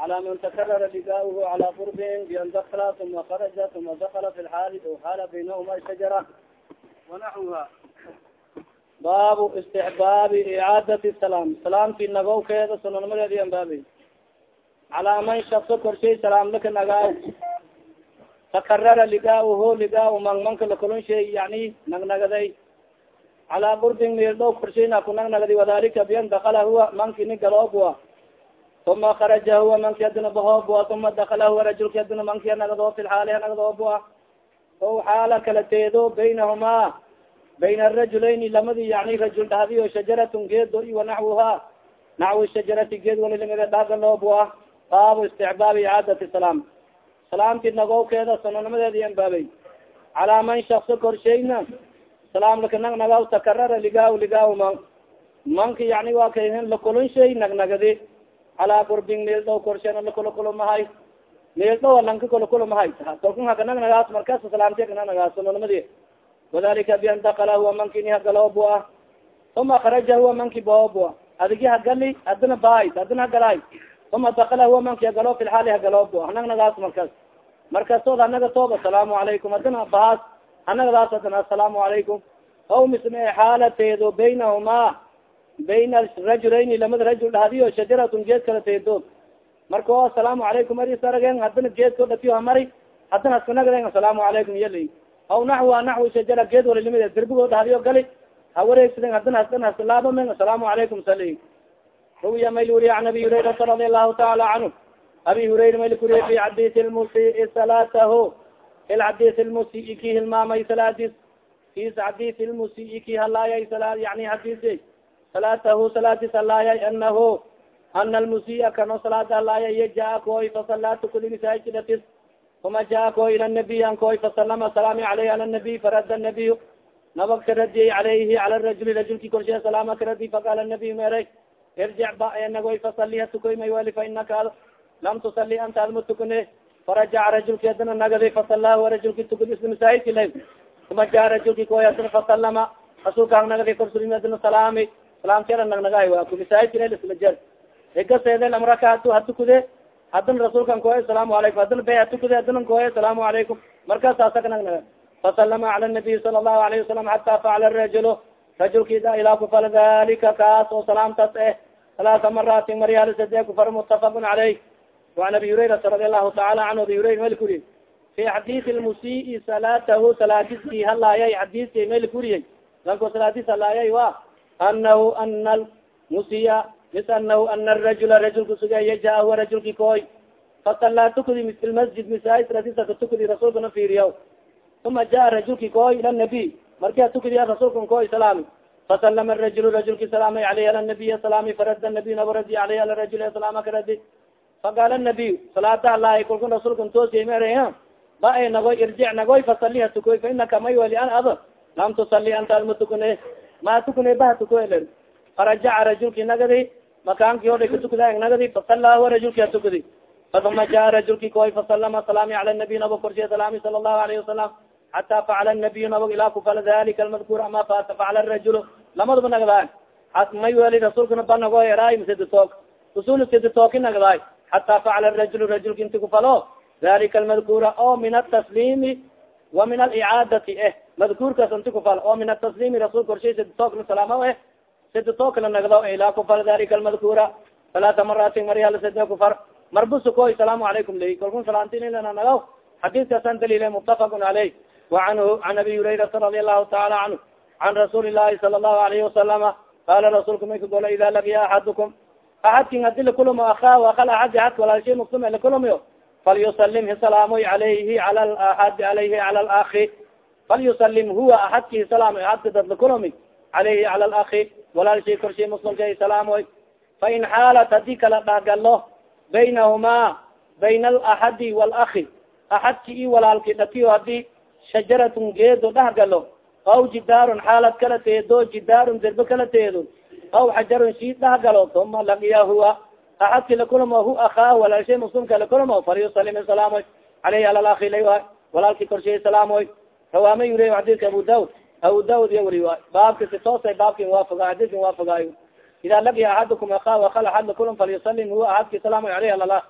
cala man takarara ligaahu cala qurbin bian dakla uma kharaja uma dakala fi lxaali o xaala baynahuma shajara wanaxwuha baabu istixbaabi icaadati salaam salaamti nagowkeeda sunanimadeedi an baabay calaa man shakso korshay salaam laka nagaaw takarara ligaaho ligaa mang manka lakulon shay yani nagnagaday calaa qurbin meeldhow korshayna ku nagnagadi wadalika bian dakala huwa manki ni galoobua uma kharaja huwa manki adina bahoobua uma dakala huwa rajulki adina manki nagadoo fi lxaali nagadoobua o xaala kala teedo baynahumaa bayna arajulayni lamadi yani rajul dhahdiyo shajaratun geedo i wanaxwuha naxwi shajarati geed walilimida dhahgaloobua baabu isticbaabi icaadati salaam salaamti nagowkeeda sunanimadeedi an baabay calaa man shakso korshayna salaam laka nag nagaw takarara ligaaw ligaaw man manka yani waa kayhin lakulon shay nagnagadi calaa qurbin meel dhow korshayna lakulakulamahay meel dhow lanka kulakulamahay kalkun haka nagnagaas markaas salaamti sunanimadi wadalika bian dakala huwa manki ni hagaloobu ah uma kharaja huwa manki baobu adigi hagali adina baay adina hagalay uma dakala huwa manki hagalo fi lxaali hagaloobu hanagnagaas markaas markastood anaga toob asalaamu calaykum adina bahaas anagadaas adina asalaamu calaykum aw misme xaalateedo baynahumaa bayna rajulayni lamada rajul dhahdiyo shajaratun geed kala teedood marka o asalaamu calaykum aris aragen hadina geedko dhatiyo hamari hadina askanagaden asalaamu calaykum yali aw naxwa naxwi shajara geed wali limid derbigoo dhahdiyo gali ha wareegsaden hadina hasdan haslaabamen asalaamu calaykum sali ruwiya mayl wuriya an abi hurayrata radi allahu taala canhu abi hurayra mayl kuriye fi xadisi lmusii salaataho il xadisi lmusii ki hilmaamay salaadis fi xadisi lmusii ki halaayay sala yani hadisi salaatahu salaadis halaayay anahu ana almusia kano salaada halaayay iya jaa koy fasala tukudigisaaidatis uma jaa koy ila nabiy an koy fasalama salaami aleyh ala nabiy farada nabiy nabag ka radiyay alayhi cala rajuli rajulki korshe salaama ka radi faqaala nabiy meray irjic ba nagoy fasaliha tukoy may wali fa inaka lam tusali anta adma tukune farajaca rajulki adina nagadi fasalahu rajulki tukud isla masaahidki la uma jaa rajulki koy adina fasalama rasuulka ang nagadi korsulimi adina salaami salaamtiala nagnagahay waa ku masaahidki la isla jer higaseede lamrakatu hatukude hadina rasuulkan koy asalaamu alaykum hadina be hatukude hadina koy asalaamu alaykum markaas saasa ka nagnaga fasalama cala nabiy sala allahu alayhi wasalam xata facala rajulu rajulkida ilaa kufal dalika kaas oo salaamtaas eh halaasa maraatin maryaal sade kufar mutafaqun caleyh وan abi hurayrata radi allahu taala canhu abi hurayra mel kuriye fi xadisi lmusii salaatahu salaadiski halaayay xadiski mel kuriyey lanko salaadis halaayay wa anahu ana lmusiya mis anahu ana rajula rajulka sugaya jaa huwa rajulki koy fasala tukudi fi lmasjid misaid radisaka tukudi rasuulkana fiiriya uma jaa rajulki koy ila nabiy markia tukudiya rasuulkan koy salaami fasalama rajul rajulki salaamay aleyh ala nabiy salaami farada nabiy nabo radi aleyh ala rajul salaama ka radi faqaala nabiy salaada alahi kulkun rasuulkan toosiya mer ba ay nagoy irjic nagoy fasaliha tukoy fa inaka may wali an ado lam tusali anta adma tukune ma tukune ler farajaca rajulki nagadi makaanki oday katukada nagadi fasala rajulki hatukadi faduma jaa rajulki koy fasalama salaami cala nabiy nabo korshiya salaami sala allahu alayhi wasalam xata facala nabiy nabog ilaa kufala dalika almadkur ama facala rajul lamadaba nagdaay may weli rasuulkana ba nago eraay siditook usul siditooki nagdaay xata facala rajul rajulka inti kufalo. Dalika almadkura o min atasliimi wa min alicaadati eh madkuurkaas inti kufal oo min ataslimi rasul korshay sidi tookna salaama eh sidi tookna nagdo ilaa kufar dalika almadkuura salaata maraatin maryal side kufar marbusuko asalaamu calaykum ley kalkun salaantinilana nagaw xadiiskaasan dalile muttafaqun caleyh waanhu an abi hurayrata radia allahu taala canhu can rasuuli lahi sala allahu alayhi wasalama qaala rasuulka may kagola ida laqiya axadukum axadkin haddii lakulamo ahaa akal axadi axadka walaalshay muslime lakulamayo falyusalim hisalaamo alayhi al aadi alayhi cala alahi laki falyusalim huwa axadki hisalaamo aadka dad lakulami alayhi cala laki walaalshay korshay muslimka hisalaamoy fain xaalat haddii kala dhahgalo baynahuma bayna alaxadi walaki axadki i walaalki dhatiyo haddii shajaratun geedo dhahgalo aw jidaarun xaalad kala teedo jidaarun derbe kala teedo aw xajarun shii dhahgalo uma lagiya huwa axadki lakulamo hu akaa walaalshay muslimka lakulamo falyusalim salaamoy aleyhi ala laki la walaalki korshay salaamoy rawaama yuriy xadiska abu daud abu daud iya wari waay baabka si toosay baabkin waafoga xadiiskin waafogaayo ida lagiya axadukum akaa akal axad lakulam falyusalim huwa axadki salaamoy aleyhi ala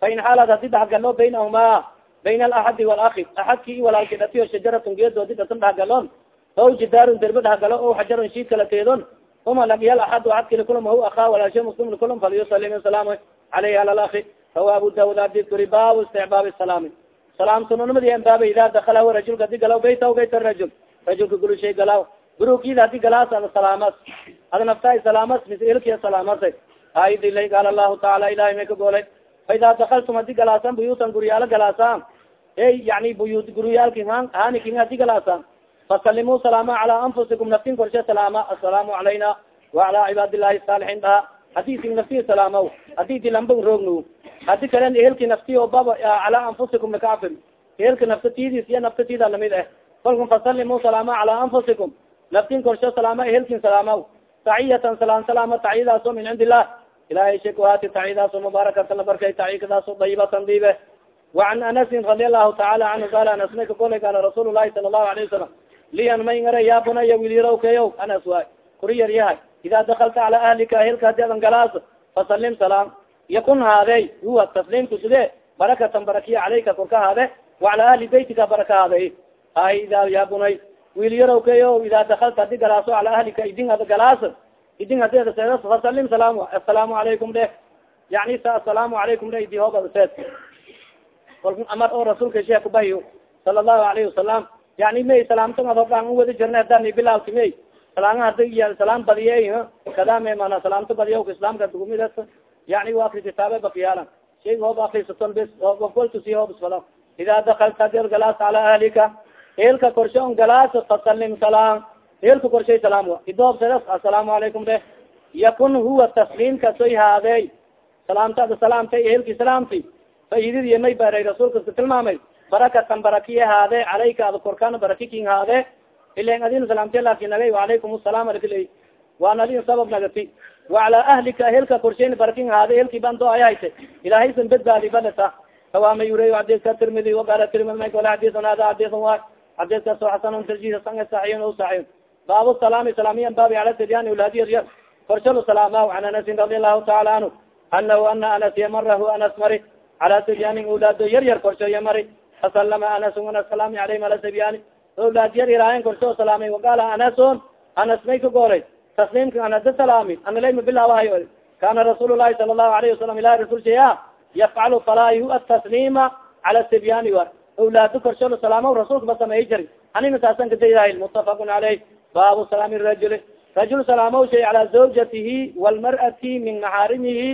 fain xaalad hadi dhahgalo baynahuma bayna alaxadi walaki axadki i walaalki dhatiyo shajaratun geedoodi dhatan dhahgalon o jidaarun derbe dhahgalo o xajarun shiid kala teedon uma lagyal axad axadki likulum hu akaa walaashe muslim likulum falyusalim salaam aleyhi ala laki rawa abu daud adid kuri baabu isticbaabi salaami salaam sunanimadi baaba ida dakala rajulka hadi galaw bayta bayt rajul rajulka gulushay galaw gurukida hadi galaas ada salaamas ada naftaa salaamas mis ilkiya salaamas aidilay qaala lahu taala ilahay may ka goolay faida dakaltum hadi galaasan buyutan guryaalo galaasaan ey yani buyut guryaalki hanikin hadi galaasaan fasalimuu salaama cala anfusikum naftin korshe salaama asalaamu calayna waala cibaad illahi saalixiin dhaha haddii sin naftii salaamaw haddii dilamba roognu hadi kalen ehelka nafti o baba cala anfusikum lakafir ehelka naftatidis iyo naftatida la mid ah eh. kolka fasalimu salaama cala anfusikum. Naftin korsho salaama ehelkin salaama taciyatan salaan salaama taciyadaaso min cindi illah ilahay shekuhaati taciyadaaso mubaarakatan la barkay taciyakadaaso dayibatan diibe. Waan anasin radi allahu taala anhu qala anasmay ka koley gaala rasuul lahi sala allahu alayh wasalam lian may ngara ya bunaya wilirowkeyo anas waay kuri yar yahay. Ida dakalta cala ahlika ehelka hadi adan galaas fasalim salaam yakun haadey huwa tasliimku sude barakatan barakiya calayka korka haade وacala ahli beytika baraka haade hay ida ya bunay wiil yarow kayo ida dakalta hadi galaaso cala ahlika idin ada galaas idin seedas fasalim salaam asalaamu calaykum dheh yani sa asalaamu calaykum dheh idi hoob ada seed kalku amar oo rasuulka sheek kubahiyo sala allahu alayhi wasalam yani may salaamta adobaan u wadi jirna hadani bilawti may salaama hada salaam badiye kada me mana salaamta badiya islaamka dugumid yani wa akri kitaabe bakiyaalan shay hoob akrisaton bes waltusi hoob isfala ida dakalta dir galaas cala ahlika eelka korshe on galaas fasalim salaam eelka korshay salaam wa idoobsadas asalaamu calaykum de yakun huwa tasliimka soy haadey salaamta ada salaamtay eelki salaamti faididi may baray rasuulka ka tilmaamay barakatan barakiye haade calayka ada korkaan baraki king haade ilan adin salaamti laki nagay waalaykum asalaam alkilay waan adin sabab nagati wacala ahlika ahelka korshayn barakin haade ehelki ban do ay hayte ilahaysan bedbaadi baleta kawaama yurey xadiska tirmidi waqala tirmidi may kole xadisan hada xadisan waay xadiskaas oo xasan tarjih sanga saxiixun o saxiix baabu salaami salaamiyan baabi cala sidyani uladiya korshalo salaama an anasin radi allahu taala anhu anahu ana anas yamarahu anas mari cala sibyaanin ulaado yar yar korshoya mari fasalama anasun anas salaami alayhim ala sibyani ulaad yar yaraayan korshoo salaamay waqaala anasun anas may ka goolay tasliimka anasa salaami ana layma bilaabahayo kana rasuul lahi sala lahu alayhi wasalam ilahi rasulshaya yafcalu falaayu atasliima cala sibyaani war awlaado korshoola salaama rasuulka ba sameeyi jari anina saasan kadaydahay mutafaqun caleyh baabu salaami rajuli rajul salaamaw shay cala zawjatihi walmar'ati min maxaarimihi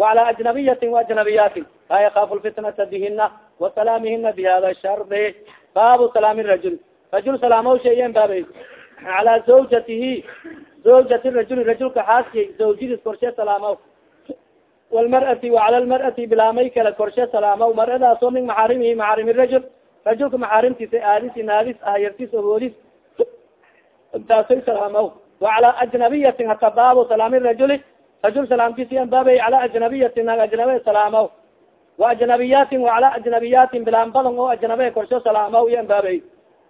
wacala ajnabiyati waajnabiyaatin laa yakaafu lfitnata bihina wasalaamihina bi hada shardi baabu salaami rajul rajul salaamaw shay yan baabay cala zawjatihi zawjati rajuli rajulka xaaskay zawjadis korshe salaamaw walmar'ati wacala lmar'ati bilaamay kale korshe salaamaw mar'adaasoo min maxaarimihi maxaarim rajul rajulka maxaarimtiisa aadisi naadis ah yartis ogoodis taasay salaamaw wacala ajnabiyatin hata baabo salaami rajuli rajul salaamkiisi an baabay cala ajnabiyatin nag ajnabe salaamaw wa ajnabiyaatin wacala ajnabiyaatin bilaan badan oo ajnabe korshe salaamaw iyo an baabay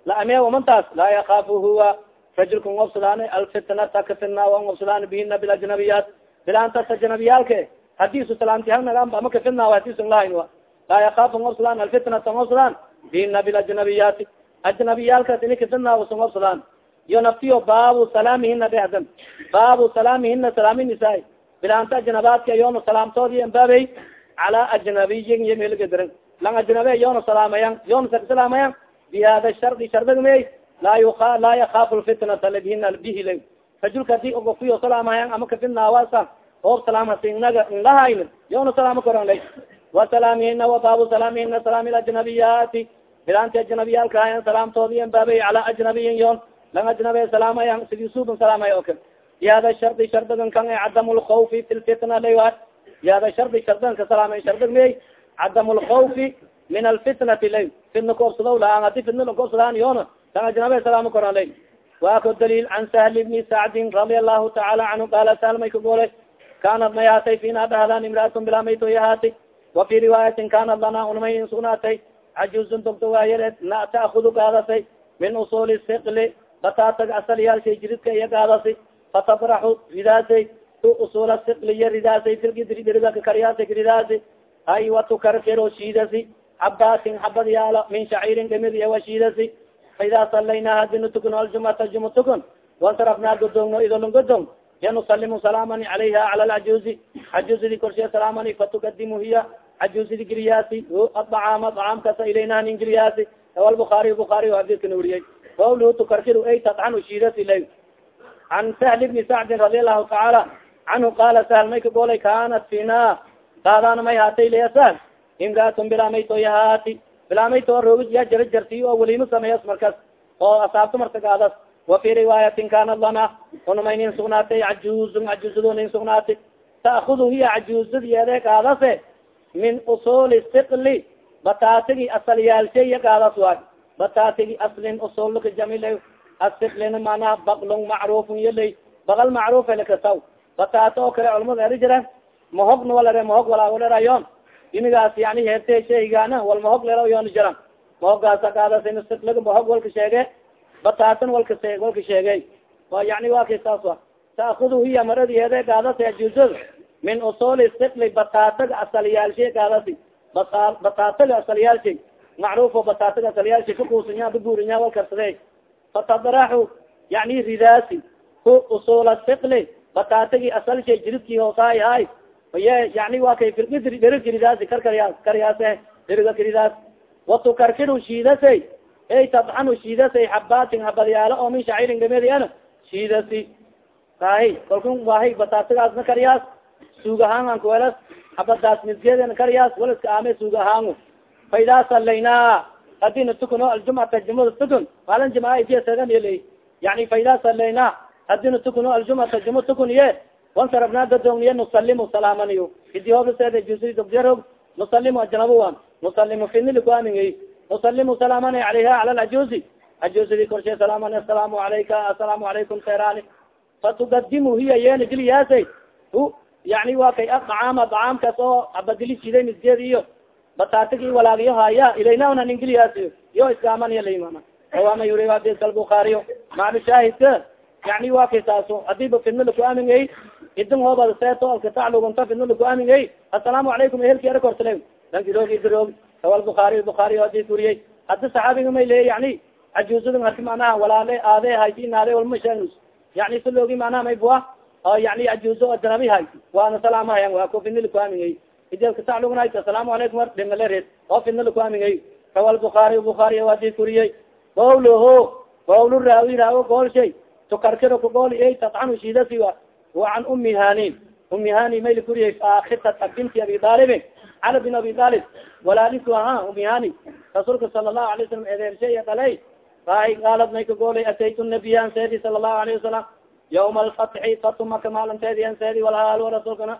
laame amantaas laa yakaafu huwa rajulka ngobsadaan alfitnata kafitna a ngobsadaan bihina bilajnabiyat bilaantas ajnabiyaalke hadisu salaamti halnagamba ama kafitna hadisun lahayn a laa yakaafu ngobsadaan alfitnata ngobsadaan bihina bilajnabiyati ajnabiyaalkas ini kafitna usa ngobsadaan iyo naftiyo baabu salaamihina dhehdan baabu salaamihina salaami nisaa bilaanta ajnabaadka yoona salaamtoodi baabey cala ajnabiyin iyo melgadiran lang ajnabe yoona salaamayan yoona sakasalaamayan bi hada shardi shardagmey laa laa lfitnata labihina bihila rajulka haddii ogofiyo salaamayan ama kafidnaawasa oob salaamhasinaga nlahayn yoona salaama koran lay wa salaamihina wa baabu salaamihina salaami ajnabiyaati bilaanti ajnabiyaalka hayan salaamtoodi baabey cala ajnabiyin yoon lang ajnabe salaamaya sidi suban salaamaya oka yada shardi shardigan kan cadam lkawfi fi lfitna la yada shardi shardigan salaamay shardig mey cadam lkawfi min alfitnati lay fitna koobsado laaan hadi fitna lakoobsadaan yoona lang ajnabe salaama koran lay wa ko daliil can sahl bni sacdin radia allahu taala canhu qaala sahl may ka goolay kanad may haatay fina dhahdan imraatun bilaa maytoy haati wa fi riwaayatin kanad lana unmay sugnaatay cajuzun dogto waayareed na taakudu qaadatay min usuli sikli bataatag asalyaalshay jiridka iya qaadasi fatabraxu ridaasay tu usula sikliya ridaasay filgidridaka kariyaasa ridaasi ay watukarkiro shiidasi xabaatin xabad yaalo min shaciirin dhimid iyo wa shiidasi faida salayna hadinu tukno aljumata juma tukon wasarafnaa godongno idolon godong ya nusalimu salaamani calayha cala alcajuzi cajuzidi korshiya salaamani fatukadimu hiya cajuzidi giriyaasi acaama acaamkasa ilayna nin giriyaasi albuaariy buaariy hadidka nawriyay qawluhu tukarkiru ay tadcanu shiidasi lay can sahl bni sacdin radi allahu tacaala canhu qaala sahl may ka golay kanat fina taadana may haatay leya sahl imraatun bilaamayto yahaati bilaamayto roogis ya jara jarti oo welimo sameeyas markas oo asaabto martagaadas wa fi riwaayatin kanat lana unumay nin sugnaatay cajuzun cajuzado nin sugnaatay taakudu hiya cajuzadiyede kaadase min usuli sikli bataatigi asalyaalsheya kaadas waay bataatigi aslin usulka jamila asiklina manaha baklon macrufun yalay bakal macruf elakasaw bataato oo kale culamada eri jira mahogna walare mahog walaaolerayon imigaas yani heerte sheygaana wal mahog lera yoona jiran mahogaasa kaadasin sikliga mahog walka sheege bataatan walka walka sheegay wa yani wa kay saas wa taakudu hiya maradiheede kaadasa ajuzad min usuli sikli bataataga asalyaalshe kaadasi bataataga asalyaalshay macrufo bataataga asalyaalshay kakuusanya baguurinya wal karsade fatadaraxu yani ridaasi ku usula sikli bataatagi asalshay jiridki hoosaay hay ye yani wa kay filmidri dherigka ridaasi karkarya karyaase dheriga karidaas watukarkiru shiidasay. Ey tadxanu shiidasay xabaatin habadyaalo oo min shaciirin gamediana shiidasi. Kahi kalkun wahay bataatagaasna karyaas suug ahaan an kuwelas habadaas misgeedana karyaas walaska aame suug ahaangu fa idaa salaynaa hadina tukuno aljumcata jumada tukun maalin jimaasaganl yani fa idaa salaynaa hadina tukuno aljumcata juma tukun ye wansarabnaa dadogniye nusalimu salaamaniyo idi hoobaseeda jusdogjarog nusalimu ajnabuan nusalimu finilikuamingay nusalimu salaamani calayha cala alcajuzi ajuzidi korshe salaamani asalaamu alayka asalaamu alaykum khayrani fatugadimu hiya yeena giliyaasay hu yani wa kay acaama dacaamkaas oo abadili siday misgeed iyo. Bataatigi walaagiyo haya ilayna una ningiliyaas yo islaamaniya laymana awama yuri hadis albukaariyo maclu shaahidka yani wa kay saaso hadiiba fidna lakuamingay idin hoobada seeto alkataclugunta fidna lakuamingay asalaamu calaykum ehelki ara kortale dankiroog diroog sawa bukaariy bukaariy hadis uriyay hadi saxaabiga may leey yani cajuuzada hati manaha walaale aade hayti inaade walma sheegnus. Yani si loogi manaha may bua oo yani ajuuzo ajnabi hayti waana salaamahayan waa ko fidna lakuamingay idelkataclugunayt asalaamu calaykum ar dhingalered oo fidna lakuamingay sawa bukaariy bukaariy hadis uriyay qawluhu qawl raawi raawo gool shay tukarkiro kagooli ey tadcanu shiidasi can umi hanin. Umi hani mayli kuriyay faakitata binti abi aalibin cali bin abi aalib walaaliku aha umi hani rasuulka sala lahu alay salam edeershay dhalay raay gaalad may kagoolay ataytu nabiya an seedi sala lahu alayhi wasalam yawma alfatxi fatu maka maalinteedi an seedi walhaal rasuulkana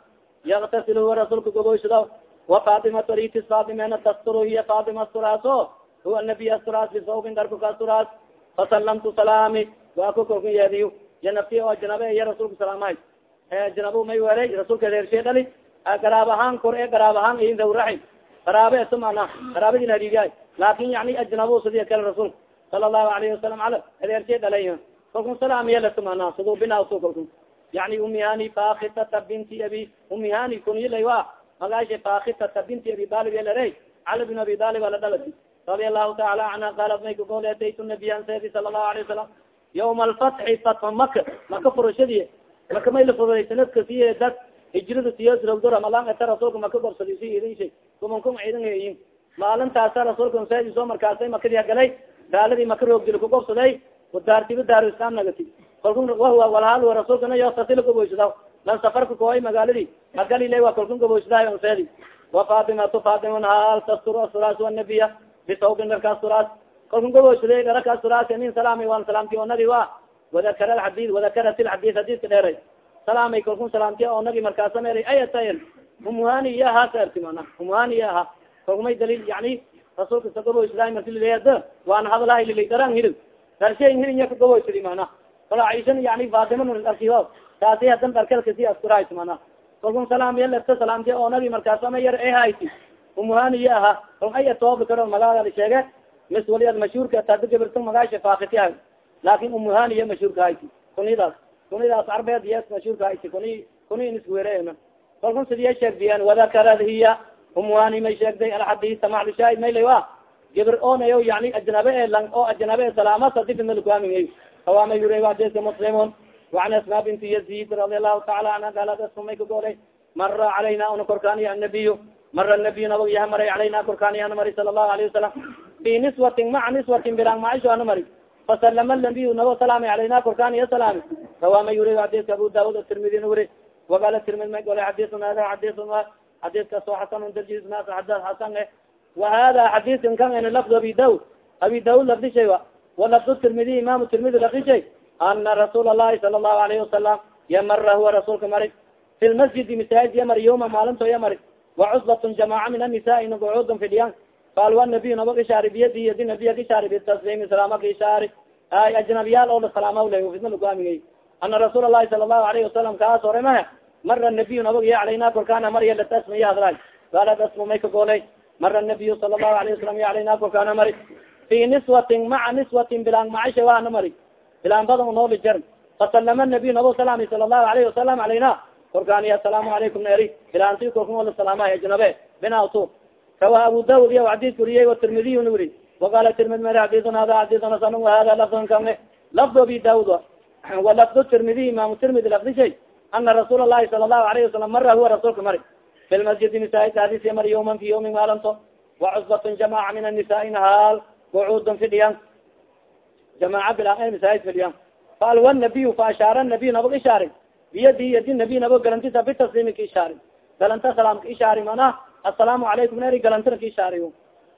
yaktasil huwa rasuulka gogoysado wa fatimatu ritis fatimena tasturu hiya fatima asturaaso huwa nabiy asturaas bisawbin darku ka asturaas fasalamtu salaami waa ku kolku yeediyo ya nafti oo janabe iya rasuulka salaamahay janabo may weray rasuulka reershe dhali garaab ahaan kor e garaab ahaan in dawraxi garaabe eto mana garaabadin hariigaay laakin yani ajnabo sidiya kale rasuulka sala allahu alayhi wasalam ala reershe dhalay kolkun salaam yelato mana siduu binaaso kolkun. Yani umihani fakitata binti abi umihani kunyilay wa magaasha fakitata binti abi dalib yalare cali bin abi dalib ala dhalati radia allahu taala canha qaalat may kagool ataytu nabiyan seedi sala allahu alayh wasalam yawma alfatxi fatfa maka maka furashadi maka may la furay sanadka siye dad hijrada siyos rogdo ramadan eta rasuulka maka gorsadi si idin kuman kun heyin maalintaasa rasuulka seedi soo markaasay makadii galay gaaladii maka roogdil kugobsaday daartiba daaru islam nagati kalkun wahuwa walhaal rasuulkana yotasila gaboysada lan safarka kooy magaaladii magalile waa kalkun gaboysadahay on seedi wa fatimatu fatiman haal tastur asuraas wanabiya bisawbin dharkaas suraas kalkun gaboysada dharakaas suraas nin salaamay waan salaamti onagi wa wadakara alxadid wadakarat alxadid xadidka dheeray. Salaamay kalkun salaamti onagi markaasa meeray ayatayn umuhani iya ahaa saerti mana umuhani iya ahaa kalkumay daliil yani rasuulka sa gaboysadahay marki lileeda waan hadalahay lilay daran hilib. Darshe hilinya ka gaboysadi mana kala aishan yani fatima arkiho taasi hadan dharkalkasi askurahayt mana kalkun salaam yaleta salaamti onagi markaasa ma yar e hayti umuhani iya ahaa kal ay atoobi karo magaala sheege mis wali ad mashhuurka tada gabirta magaasha faakiti hay laakin umuhani iya mashhuurka hayti kunidaas kunidaas arbeed iya mashhuurka hayti kuni kuni iniswere kalkun sidiya sheegdiyan wadakarad hiya. Humwani may sheegday alxadisa maclushaahid maylay wa gibr onayo yani ajnabe e lang oo ajnabe salaamasa difidnalkuamingay kawama yure hadiska muslimun. وan asma binti yazid radi allahu taala anha galad asmay kagolay mara calayna una korkaaniya anabiy mara nabiy nabag yaha maray calayna korkaaniya ana mari sala allahu alayه wasalam fi niswatin maa niswatin birang maisho ana mari fasalama nabiy nabo salaamay alayna korkaan iya salaami rawama yuri xadiska abu daud atirmidi wuri wagala tirmid ma ole xadisun hada xadisun xadiskaas oo xasan darjis naas xadad xasan eh wa hada xadisin kan ina lafdu abi daud abi daud lafdishay wa walafdu tirmidi imam tirmidi lafdishay ana rasuul allahi sala allahu alayhi wasalam yamara huwa rasuulka mari fi lmasjidi masaajid yamar yoma maalinto yamari wa cusbatun jamaaca min annisaai nagucuudun fidhiyan bal wanabiy nabag ishaari biyadi yadi nabiya kishaari bitasliimi salaama kishaari ay ajnabiyaal oo salaamaw leh fidna laguamigay ana rasuul lahi sala lahu alayhi wasalam kaas hore mahe mara nabiyu nabag iyo alayna kolkaana marya latasmiya hadlay bala dasmu may ka goolay mara nabiyu sala lahu alayh wasalam iyo alayna kolkaana mari fi niswatin maca niswatin bilaan macasha waana mari bilaan badan unooli jar fasalama nabiy nabag salaami sala lahu alayhi wasalam alayna kolkaani asalaamu calaykum na eri bilaanti kolkun ola salaamahay ajnabe bina tu rawa abu daud iya xadis wuriyey tirmidiyna wuri waqala tirmid ma xadisan hada xadisan hasan hada lafdan kan lafd abi daud walafd tirmidiy imam tirmidi lafdi shay ana rasuul alahi sala lahu alayhi wasalam mara huwa rasuulka mari fi lmasjidi nisaa adis mari yawman fi yawmin maalanto wacusbatn jamaca min anisai nahaal qucuudn fidhiyan jamaaca bila nisaa fidhiyan faalwa nabiy faashaara nabiy nabag ishaarin biyadi yadi nabi nabo galantiisa bitasliimi ka ishaarin galanta salaam ka ishaarin manaa asalaamu calaykum neri ishaari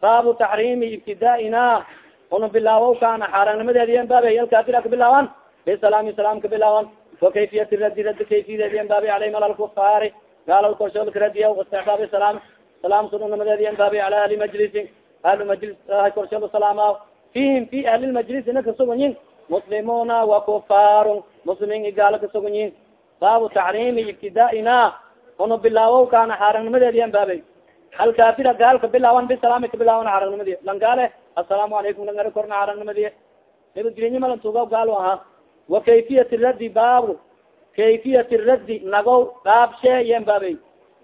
baabu taxriimi ibtidaaina. Una bilaawo kaana xaaraannimadeediyan baabay alkaafira ka bilaaban bisalaami salaam ka bilaaban wa kayfiyati radi radi kayfiyadeediyan baabay alayhim ala lkufaari gaala korshoolka radiya istixbaabi salaam. Salaam sunanimadeediyan baabay ala ahli majlisin. Ahlu majlis korshool salaama fihim fi ahli lmajlisi na kasuganyin muslimuna wa kufaar muslimin igaalo kasuganyin baabu taxriimi ibtidaaina. Una bilaawo kaana xaarangnimadeediyan baabay alkaafira gaalka bilaawan bisalaami kabilaawan xarangnimadi lan gaale asalaamu alaykum langara korna xarangnimadi nabadgelinya malan tuga gaal ahaa wa kayfiyat raddi baabu kayfiyat raddi nagaw qaabshee yen baabay.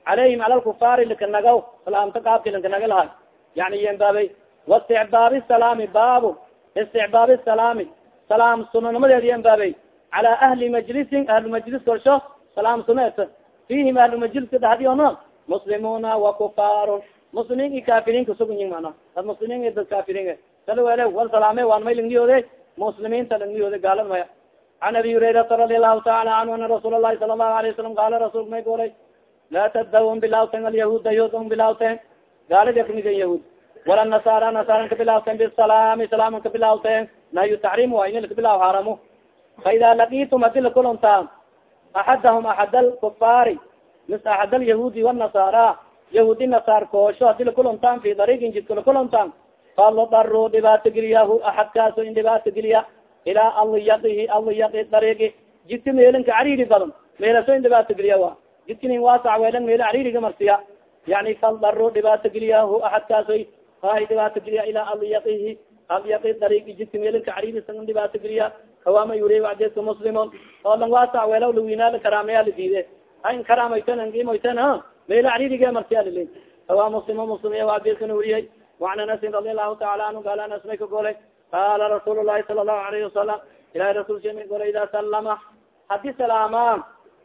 Calayhim cala lkufaari lika nagaw salaamta qaabki lanka naga lahay. Yani yen baabay. Waisticbaabi salaami baabu isticbaabi salaami. Salaam sunanimadeed yen baabay. Cala ahli majlisin ahlu majlis korsho salaam sunet fihim ahlu majliska dhadiyono muslimuna wa kufaarun muslimiin i kaafiriin kasugunyin mana dad muslimiin dad kaafiriin sala wele wal salaame waan may langniyoode muslimiinta langniyoode gaalad maya. Can abi hurayrata radi allahu taala canhu ana rasuul lahi sala allahu alayه wasalam qaala rasulka may golay laa tadawun bilawten alyahuuda yahuud bilawten gaalada kamidan yahuud. Wala nasaara nasaaran kabilawten bisalaami salaaman kabilawten nahyu taxrim waa in lakabilaw xaaramo faida laqitum hadi lakulontaa axadahum axad alkufaari mis axad alyahuudi wanasaara yahuudi nasaar koosho hadi lakulontaan fi dariigin jidka lakulontaan falodaro dhibaato geliyahu axadkaaso in dhibaato geliya ilaa aliyaihi aliyai dariigi jidka meelinka cariiri badan meelaso in dhibaato geliya wa. Jidkanin waasac weelan meelo cariiriga marsiya. Yani faldaro dhibaato geliyahu axadkaaso hay dhibaato geliya ilaa aliyaihi aliyai dariigi jidka meelinka cariirisan in dhibaato geliya kawaama yuri wacdeedka muslimon oo lang waasac weelaw lawinaa karaameya la diide hayn karaamayten angimoyten ha meelo cariiriga marsiya lili kawa muslimo muslim wacdeedkana weriyay وan anasin radi alahu taala anhu gaal anas may ka golay qaala rasuul الlahi sala الlahu alayhi wasalam ilahi rasulka may golay ida salama hadi salaamaan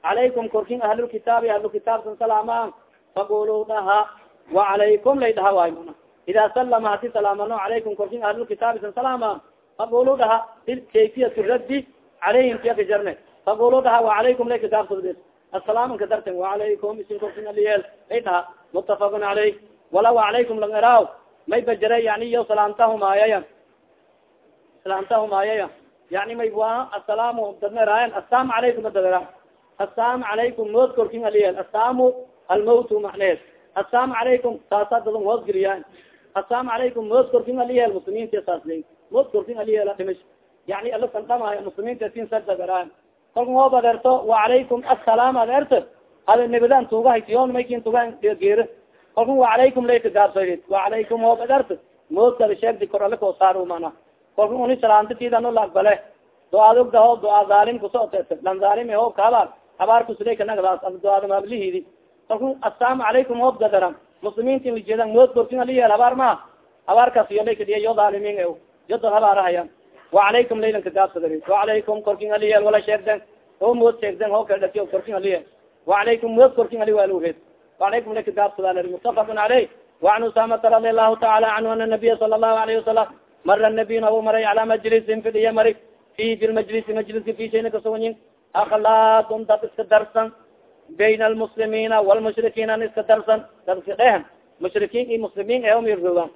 calaykum korkin ahlulkitaabi ahlukitaabsan salaamaan faqulu dhaha وacalaykum lay dhaha waay mana ida salama hadi salaamano calaykum korkin ahlulkitaabi san salaamaan faqulu dhaha kayfiyat raddi calayhim kiyaka jarne faqulu dhaha وacalaykum lay kitaabsad asalaamanka darten وacalaykum isin korkin aliyeel lay dhaha mutafaqun calayh wala وacalaykum lang may bajare yani iyo salaamtahumaayaya salaamtahumaayaya yani may wa asalaamu dadna eraayan assalaamu calaykum adadera assalaamu calaykum mood korkin aliyeel. Assaamu almawtu macneed. Assalaamu calaykum taasa dadan hoos geliyaan assalaamu calaykum mood korkin aliyeel muslimiinta saas ley mood korkin aliyeel dhimish yani ala saldhamaayo muslimiinta sin sadagarayan kolka hoob adeerto wacalaykum assalaam adeerto. Ada nebadan tuugahaysiyon maykin tuga geer kalku wacalaykum layka gaabsa wacalaykum hoob adeerto. Moodkada sheegdi kor ala koo saar mana kalku uni salaantatiidano la aqbale do-aadog daho do-aa zaalim kusoot lan zaalim hoob ka habaar habaar kusuleyka nagdaas ama do-aada maablihiidi kalku assalaamu calaykum hoob gadaran muslimiinta in lijeedan mood korkin aliyeel habaar ma habaarkaas iyo laykadiya yo dhaalimiin yo dad habaarahayan wacalaykum laylan kagaabsadari wacalaykum korkin aliyeel wala sheegden oo mood sheegden oo kala dhatiy korkin aliyeel wacalaykum mood korkin ali waluheed wacalaykum la kagaabsadaan mutafaqun caleyh وan usamata radi alahu taala canhu ana nabiya sala الlahu alayه wasalam mara nabiy nabu maray calaa majlisin fidiya mari fi fi lmajlisi majliska fishayna kasuganyin aklaadun dad iska darsan bayna almuslimiina wlmushrikiina an iska darsan dad iska dhehen mushrikiin i muslimiin emiroogan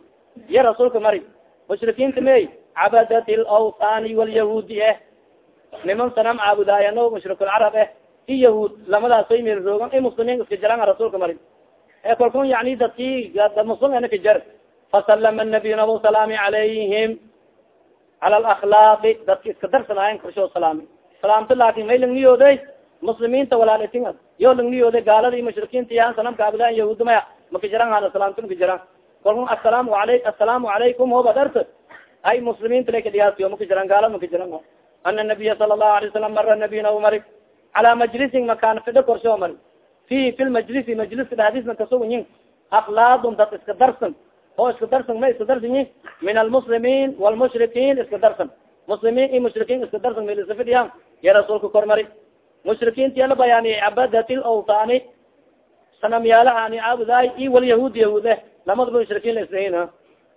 iya rasuulka mari mushrikiinta may cabadat lawtani walyahuudi eh niman sanam caabudaayano mushrikulcarab eh i yahuud lamadaasay miroogan i muslimiin iska jaran rasuulka mari e kalkun yani dadki muslim ka jar fasalama nabiy nabo salaami calayhim cala alaklaaqi dadki iska darsanaayen korshoo salaami salaamta laakin may lang niyooday muslimiinta walaalitin yo lang niyooday gaalada iyo mushrikiinta yahan sanamka abudan yahuud maya maka jaran hana maka jaran kalkun asalaamu alay asalaamu calaykum hoba darta ay muslimiinta lay kadhiyaasiyo maka jaran gaalada maka jaran ana nabiya sala allahu alay wasalam mara nabiy nabo mari calaa majlisin makaan fidho korshoo mari fi fi lmajlisi majliska dhadisna kasugayin aklaadun dad iska darsan. Oo iska darsan ma iska darsanyi min almuslimiin walmushrikiin iska darsan. Muslimiin i mushrikiin iska darsan malisafidhiyan ya rasuulka kormari mushrikiinti ala bayaaniye cabadat lawtani sanamyaalahaani caabudaay i walyahuud yahuude lamadaba mushrikiin laisrahin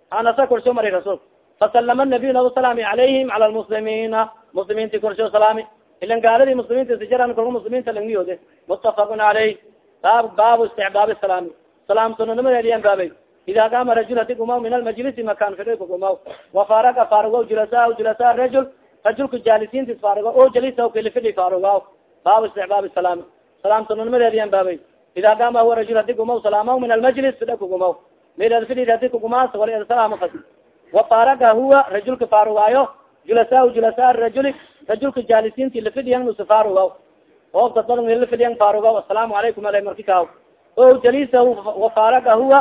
anasa korsho mari rasuulka fasalama nabiy nabo salaami calayhim cala lmuslimiina muslimiinti korsho salaami ilan gaaladii muslimiinta sijaran kolka muslimiinta langniyoode mutafaqun caleyh baab baabu isticbaabi salaami salaam sunanimadeediyan baabay ida qaama rajul hadi gumaw min almajlisi makan fidhay kugumaw wafaraka faarugo julasa julasa rajul rajulka jaalisiintis faarugo o jalisa kili fidhi faarugaw baabu isticbaabi salaami salaam sunanimadeediyan baabay ida qaama huwa rajul hadi gumaw salaamaw min almajlis fidha kugumaw milad fidhi hadi kugumaas wal salaama fas wafaraka huwa rajulka faarugaayo julasa julasa rajuli rajulka jaalisiinti lafidhiyan usafaaruga oo dad badan lafidhiyan faaruga asalaamu calaykum ala marki kaaw o jalisahu wafaaraga huwa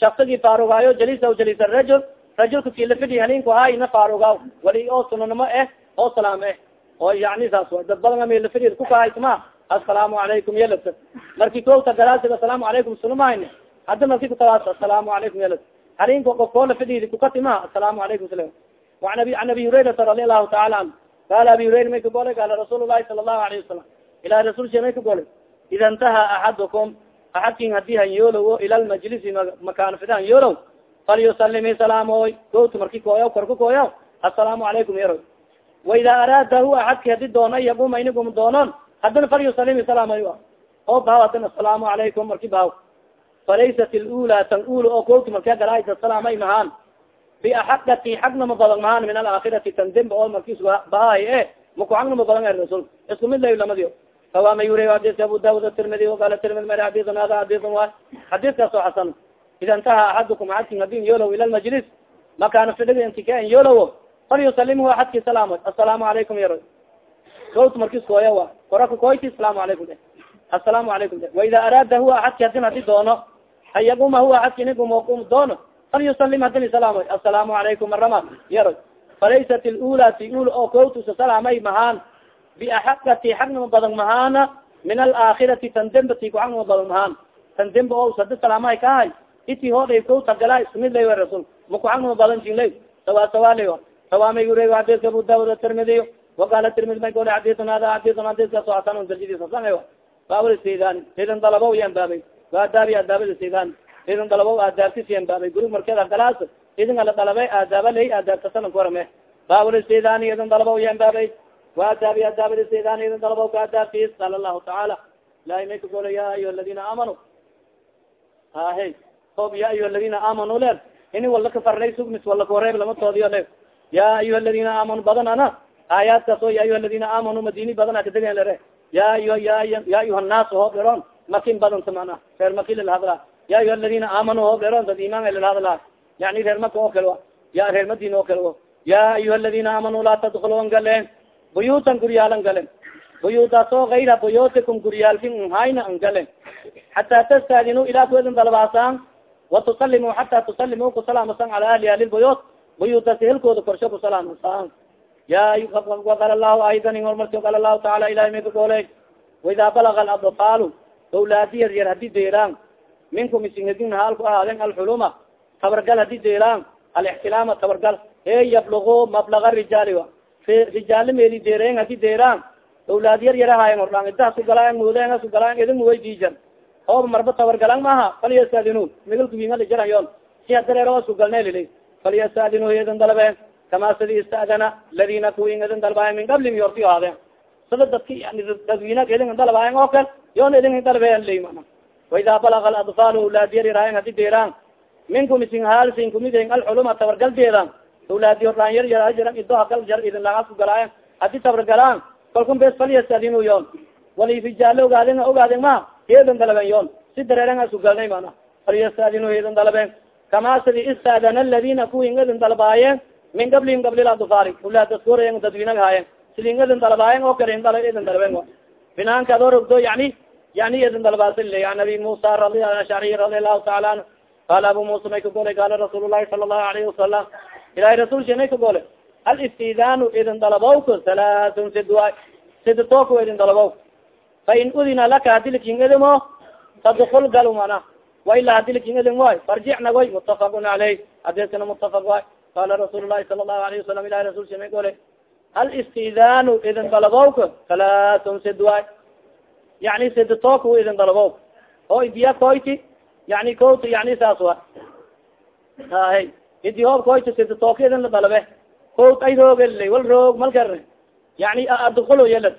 shaksigi faarugaayo jalisahu jalisa rajul rajulka ki lafidhi halinku ahaa ina faaruga wali oo sunanimo eh oo salaam eh. Oo yani saas wa dad badan ami lafidhi kukahaysma asalaamu calaykum yelata marki kowta galaasiga asalaamu calaykum sunamahayni hadda marki kutawaas asalaamu calaykum yelat halinka ofkoo lafidhi kukatima asalaamu calaykum salam an abi an abi hurayrata radi allahu taala anhu. Qala abi hurayra may ka golay qala rasuul lahi sala allahu alayhi wasalam ilahi rasulsha may ka golay ida intaha axadukum axadkin haddii hanyoolowo ila lmajlisi makaan fida hanyoolow falyusalimi salaamoy gowta marki kooya korka kooya asalaamu calaykum yaro waida araada hu axadki haddii doono yaguma inigum doonon haddana falyusalimi salaamay oo bahaw hadana asalaamu calaykum marki falaysat lula tan ula oo gowta marka galaaysa salaamay mahaan biaxaqati xagnama badan mahaan min alaakhirati tan demb oo markis bahay e makuxagnama badan er rasul isku mid lay lamadiyo kawama yuri hadis abu daud tirmidi qala tirmidi mar xadisan hada xadisan wa xadiskaas oo xasan ida intaha axadukum axadkin hadin yoolow ila lmajlis makana fidhiga intika en yoolowo falyusalimhu axadki salaamo asalaamu calaykum yaro gowt markis kooya wa koraka koyti asalaamu calaykum de asalaamu calaykum de waida araada huwa axadki hadin hadi doono hayaguma huwa axadki inigum doono falyusalim hadini salaamo asalaamu calaykum marama yaro falaysat lula ti ul oo kowtusa salaamay mahaan biaxaqati xagnama badan mahaana min alaakhirati tan demba ti ku xagnama badan mahaan tan demba o sada salaamahay kahay iti hoodhay kowta gala ismid lay rasul maku xagnama badan jinlay sawa sawalay sawamay ure xadiska abu daud tirmidiy waqala tirmidi may gole xadisan hada xadisan xadiskaas oo xasan darjadiis hasan baabul istidaan idan dalabo yan baabay waadaabi adaabada istidaan idin dalabo aadaabtisiyan baabay. Guri markeeda galaas idin ala dalabay aadaaba lay aadaabtasalan kuwarame baabul istidaan idin dalabo yan baabay. Waadaabi adaabada istidaan idin dalabo ka adaabtis qaala allahu tacaala ilahay may ka gola ya ayuha aladina aamanuu ahe oob ya ayuha aladina aamanuu le ini wala kafarnay sugmis wala kawareeb lama toodiyo le ya ayuha aladina aamanuu badan ana. Aayaadkaas oo ya ayuha aladina aamanuu madini badan akadegen lere ya ayuha ya ya ayuha nnaas hoob eron makin badanta mana reer maki lalhadla ya ayuha aladina aamanuu hoob eron dad iman lalhadla yani reer maka oo kale ya reer madina oo kale ya ayuha aladina aamanuu laa tadkulun galen buyutan guryaalan galen buyudaas oo ayra buyutikum guryaalkin nhayna an galen xataa tastaadinu ilaa kuedin dalbaasaan watusalimu xataa tusalimu kusalaamasan cala ahliha lilbuyut buyutas helkooda korsho kusalaamasan ya waqala lahu aidan in hormarti qala lahu taala ilahi may ka gooley waida balaga aladfaalu awlaadi yar yar haddii deeraan minkum isinhedin haalku ahaaden alxuluma tabargal haddii deelaan alixtilaama tabargal. E yablugu mablaga rijaali rijaali meeli deereen haddii deeraan awlaad yar yarahayen ordhaan idaha sugalaan muudeen sugalaan idin waydiijan ooba marba tabargalan maaha falyastadinu migalku wingali jarayon si hadareero sugalnelili falyastadinu idin dalbeen. Kama sidi istadana ladina kuwin idin dalbaayen min qablim yorti ahaadeen sida dadki yani dadwinag idin dalbaayen oo kal yoon idin dalbeen ley mana waida balaga aladfaal awlaad yar yaraayen haddii deeraan minkum isin haalsin kumiden alxuluma tabargaldeedan awlaadi ordhaan yar yara jiran ido hakal jar idin laga sugalaayen haddii tabargalaan kalkun bes falyastadinu yon wali rijaalo ogaadin ogaadin ma yon si dareeren sugalnay mana falyastadinu heedan dalaben kama sidi istadana aladina kuwi ngadin dalbaayeen min gablihim gablil adfaari ulaadaskoreyen dadwinag haayen sidi ngadin dalbaayen oo kale idin dalaben binaanka adoo rogdo yani yani idin dalbaasile an abi musa ashari radi allahu taala anhu qala abu musa may ka golay qala rasuul lahi sala allahu alayhi wasalam ilahi rasulsha may ka gole alistidanu idin dalabowka salaatun sidwa sida tooka idin dalabow fain udina laka hadilikin idimo tadkul gal mana waila hadilikin idin way farjic nagoy mutafaqun caleyh hadiskana mutafaq way qala rasuul lahi sala allahu alayhi wasalam ilahi rasulsha may gole. Alistidanu idin dalabowka salaatun sidwa yani sida tooka idin dalabow oo idiya koyti yani kot yani saas wa hay idi hoob koyti sida tooka idin la dalabe kot ay roogel wal roog malkar yani adkulo yelad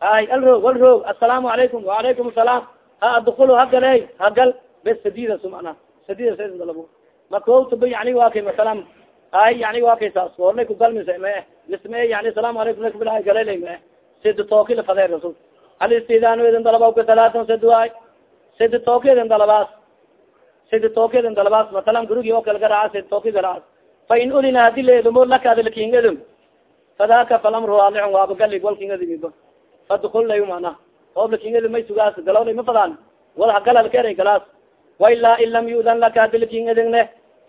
ay al roog wal roog asalaamu alaykum waalaykum asalaam ha adkulo hagale hagal bes sadidas mana sadidas idin dalabo ma kotba yani wa kay masalam ay yani wa kay saas orlay kugalmis me misme yani asalaamu alaykum lakbila galala me sida tooki lafadee rasul alistidaan idin dalaba salaatan sadwaay sida tooki idin dalabaas. Sida tooki idin dalabaas. Masalan gurigi oo kale garaaca sida tooki garaac fain ulina hadi leedumo lakadalkingadum fadaka falamru alixun waabagali walkingadimiba fadkul lay mana oob lakingadi may sugaas galawlay ma fadaan. Wal hagalalkera galaas. Wailaa in lam yudan laka hadi lakingadingne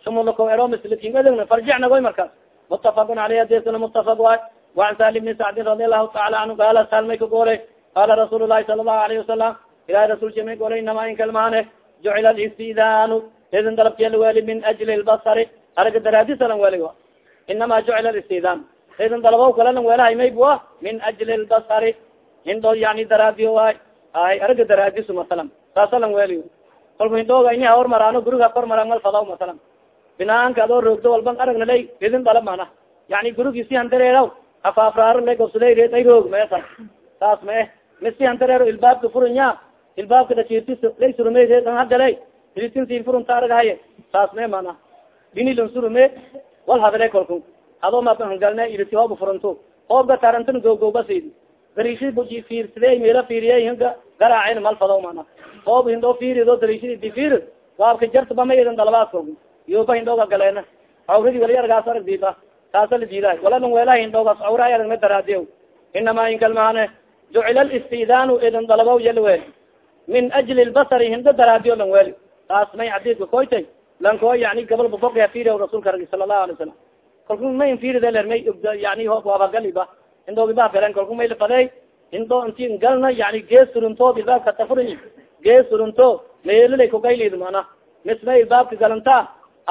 sumulako eromis lakingadingne farjic nagoy markaas. Mutafaqun aleyh adesana mutafaq waay. Waan sali bni sacdin radi allahu taala canhu gaala saal may ka goolay qala rasuul lahi sala allahu alayhi wasalam ilahi rasulka may golay inama in kalmaane jucila listidanu idin dalabkela weli min ajli lbasari araga daraadisalan weli a inama jucila listidan idin dalabo kalalan weelahay maybua min ajli lbasari hindoo yani daraadiyo waay ay araga daraadisu masalan saasalan weli kolku hindooga ini hahormaraano guriga kormaraan mal fadaw masalan binaanka adoo roogdo walban aragna lay idin dalab mana yani gurigi si handareeraw afaafraaro lay gobsaday ay roog meesa saas ma eh misi handareero ilbaabka furanya ilbaabka dakirtis lay surume reedan hadalay iritin siin furunta aragahaye saas me mana dinilan surume wal hadale kolku adoo mahangalne iriti hooba furanto. Hoobga tarantan gowgowbasid dariishi buji fiirside meela fiiriye garaacin mal fadaw mana hoob hindoo fiirido dariishidi di fiir waabka jartaba ma idan dalabaas kolku yoba hindooga galeena. Awridi wali argaas arag diida taasa la diidaay. Walalan weelaha hindoogaas awra aragna daraadiyo inama inkalmaane jucila listidanu idin dalabaw yalwe min ajli lbasari hindo daraadiyo lan weli taas may xadiidka koytay lanko yani gabal bufokya firiya rasulka ragi sala allahu alay salam kalku may infiride may yani waabagaliba hindoogiba galeen kalku may lafadey hindo inti galna yani gees surunto ilbaabka tafuri gees surunto meelilay kugaylid mana misma ilbaabka galanta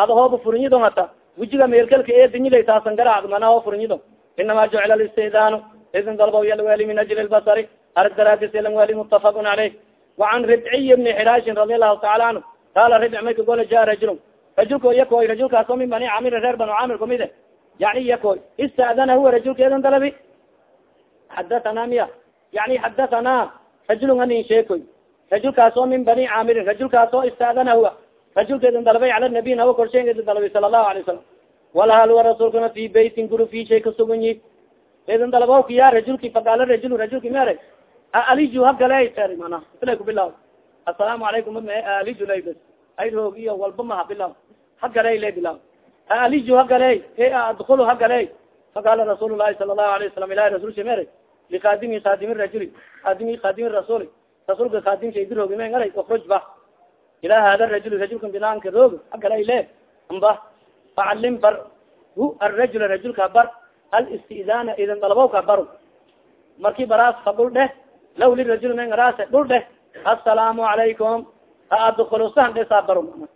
ada hooba furinyido hata wijiga meelkalka eedinyilay taasan garacd mana hoo furinyido inama jucila listidanu idin dalba yalweli min ajli lbasari arag daraadislan weli mutafaqun caleyh وan ribciy bni xiraasin radi alahu taala canhu qaala ribc may kagole ja rajul rajulko yakoy rajulkaasoo min bani camir reer banu camir kumide yani yakoy istadana huwa rajulkeedan dalabi xadathana miya yani xadathana rajulun anin sheekoy rajulkaasoo min bani camirin rajulkaasoo istadana huwa rajulkeedan dalabay cala nabiy nawa korsheegeeda dalabay sala allahu alay wasalam walhal wa rasuulkana fi beytin guru fi shay kasugan eedan dalabawka ya rajulki faqaala rajul rajulki mere aliju hagale ter mana sila kubilaw asalaamu alaykum aliju lay bes. Ay roog iyo walba maha bilaw. Hagale lay bilaw. Aliju hagale e adkulu hagale faqala rasuul lahi sala allahu alayه wasalam ilahi rasul mere likadimi kadimi rajuli. Kadimi kadimi rasuli rasulka kadimka idiroogi me ngaray ukruj ba. Ila hada rajul rajulka binaanka roog hagale le amba facalim bar. Hu arajula rajulka bar alistidana idan dalabowka baro marki baraas fadul dheh law lirajul men araase dhul dheh assalaamu calaykum ha adkulu sahan dhesaa baro mana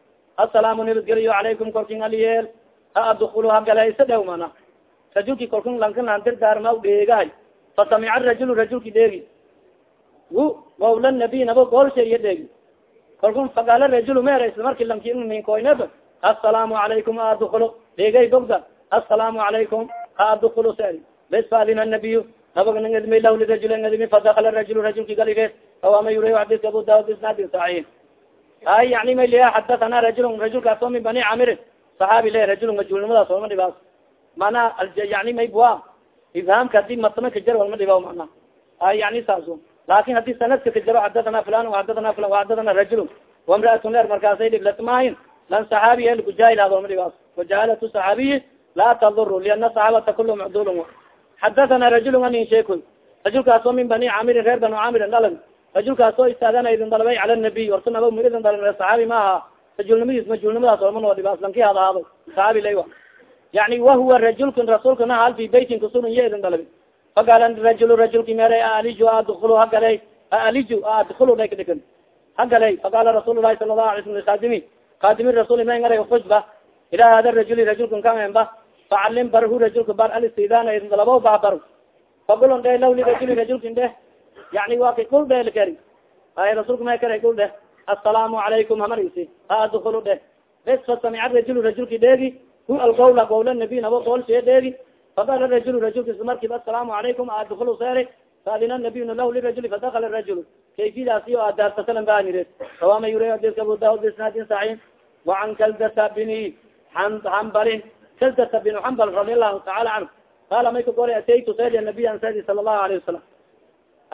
asalaamu nabadgeliyo calaykum korkin aliyeel ha adkulu hagaleysa dhew mana rajulki korkin lankan landirdaarma dheegahay fasamica rajul rajulki dheegi hu wawla nabiy nabo goolsha iyo dheegi kalkun fagaala rajul mer isla marki lankinminkoyneb asalaamu calaykum adkulu dheegay bogda asalaamu calaykum ha adkulu sari bes faalina nabiy nabag nang edmay lah lirajul edmi fadakala rajul rajulki galige awama yura xadiska abu daud isnaadin saxiix ay yani may liya xadathana rajul rajulkaas oo min bani camirin saxaabi le rajul majulnimadaas walma dhibaas mana yani may bua ifhaamka haddii matna kajar walma dhiba mana. Ay yani saas laakin haddii sanadka kajaro xadathana fulan xadathana fulan xadathana rajul wamraatun leer markaasay dhiblatmahin lan saxaabi el kujaahilad walma dhibaas wajaalatu saxaabiyi laa taduru liana saxaabata kulum macdulun xadathana rajul anin sheekoy rajulkaas oo min bani camirin reer banu camirin dhalan rajulkaas oo istaadana idin dalbay cala nabiy orta naba ma idin dalin saxaabi maaha rajulnimadiis majulnimadaas olma noo dhibaas lanki hadahaado saxaabi laywa yani wahuwa rajulkan rasuulkana hal fi beytin kusugan iya idin dalbi faqaala rajul rajulki mere aliju adkulu hagaley aliju adkulu day kadhikan hagaley faqaala rasuul lahi sala lahu alay slam kadimi kadimi rasul ma ngara khujba ila hada rajuli rajulkan kamemba facalim barhu rajulka bar alistidana idin dalabo ba bar fagulon dhe law lirajuli rajulkin dheh yani wa kay kul dhe lakari ay rasulka may kara kul dheh asalaamu calaykum hamarisi ha adkulu dheh bes fasamica rajul rajulki dheegi hu algawla gawla nabi nabo gool shee dheegi faqala rajul rajulka isla markiiba asalaamu calaykum adkulu seere faadina nabiyuna lahu lirajuli fadakala rajul kayfidaasi o adaartasalan baanire rawama yura hadiska abu daud bisnaadin saxiix wacan kaldata bini xambalin kaldata bin xambal radi allahu taala canhu qala may ka goray ataytu sadi nabiy an sadi sala allahu alayhi wasalam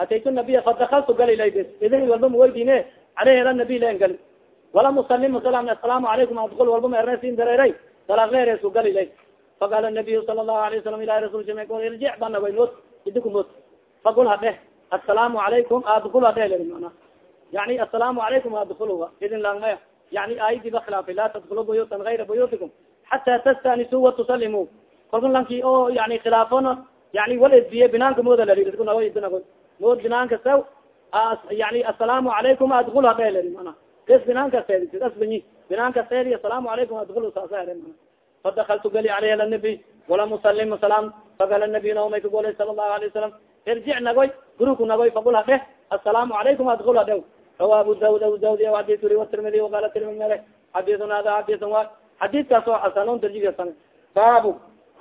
ataytu nabiya fadakaltu gali lay bes idin walba maweydine aleyh la nabiy len gali. Walam usalim salam asalaamu calaykum adkul walba ma erne sin dareeray salaaq leeresu gali lay faqala nabiyu sala allahu alayه wasalam ilahi rasul irjic bana way mood idinku mood fagul hadheh asalaamu calaykum adkul hadheh leri mana yani asalaamu calaykum adkuluha idin langmaya yani aayadiiba khilaafay laa tadkulu buyutan gayra buyutikum xata tastanisu watusalimuu kalkun lanki oo yani khilaafona yani wal edbiye binaanka mooda idkunago mood binaanka saw yani asalaamu calaykum adkul hadheh leri mana bes binaanka seedi asbayi binaanka seedi asalaamu calaykum adkulu saasa ere mana fadakaltu gali aleyh lanabi walam usalim salam fagala nabiy naomay ka golay sala allahu alayه wasalam irjic nagoy guruku nagoy fagul hadheh asalaamu calaykum adkul hadhew rawa abu daud abu daud adis uri watirmidi waqala tirmidi mere xadisun hada xadisun wa xadiidkaas oo xasanon darjigasan baabu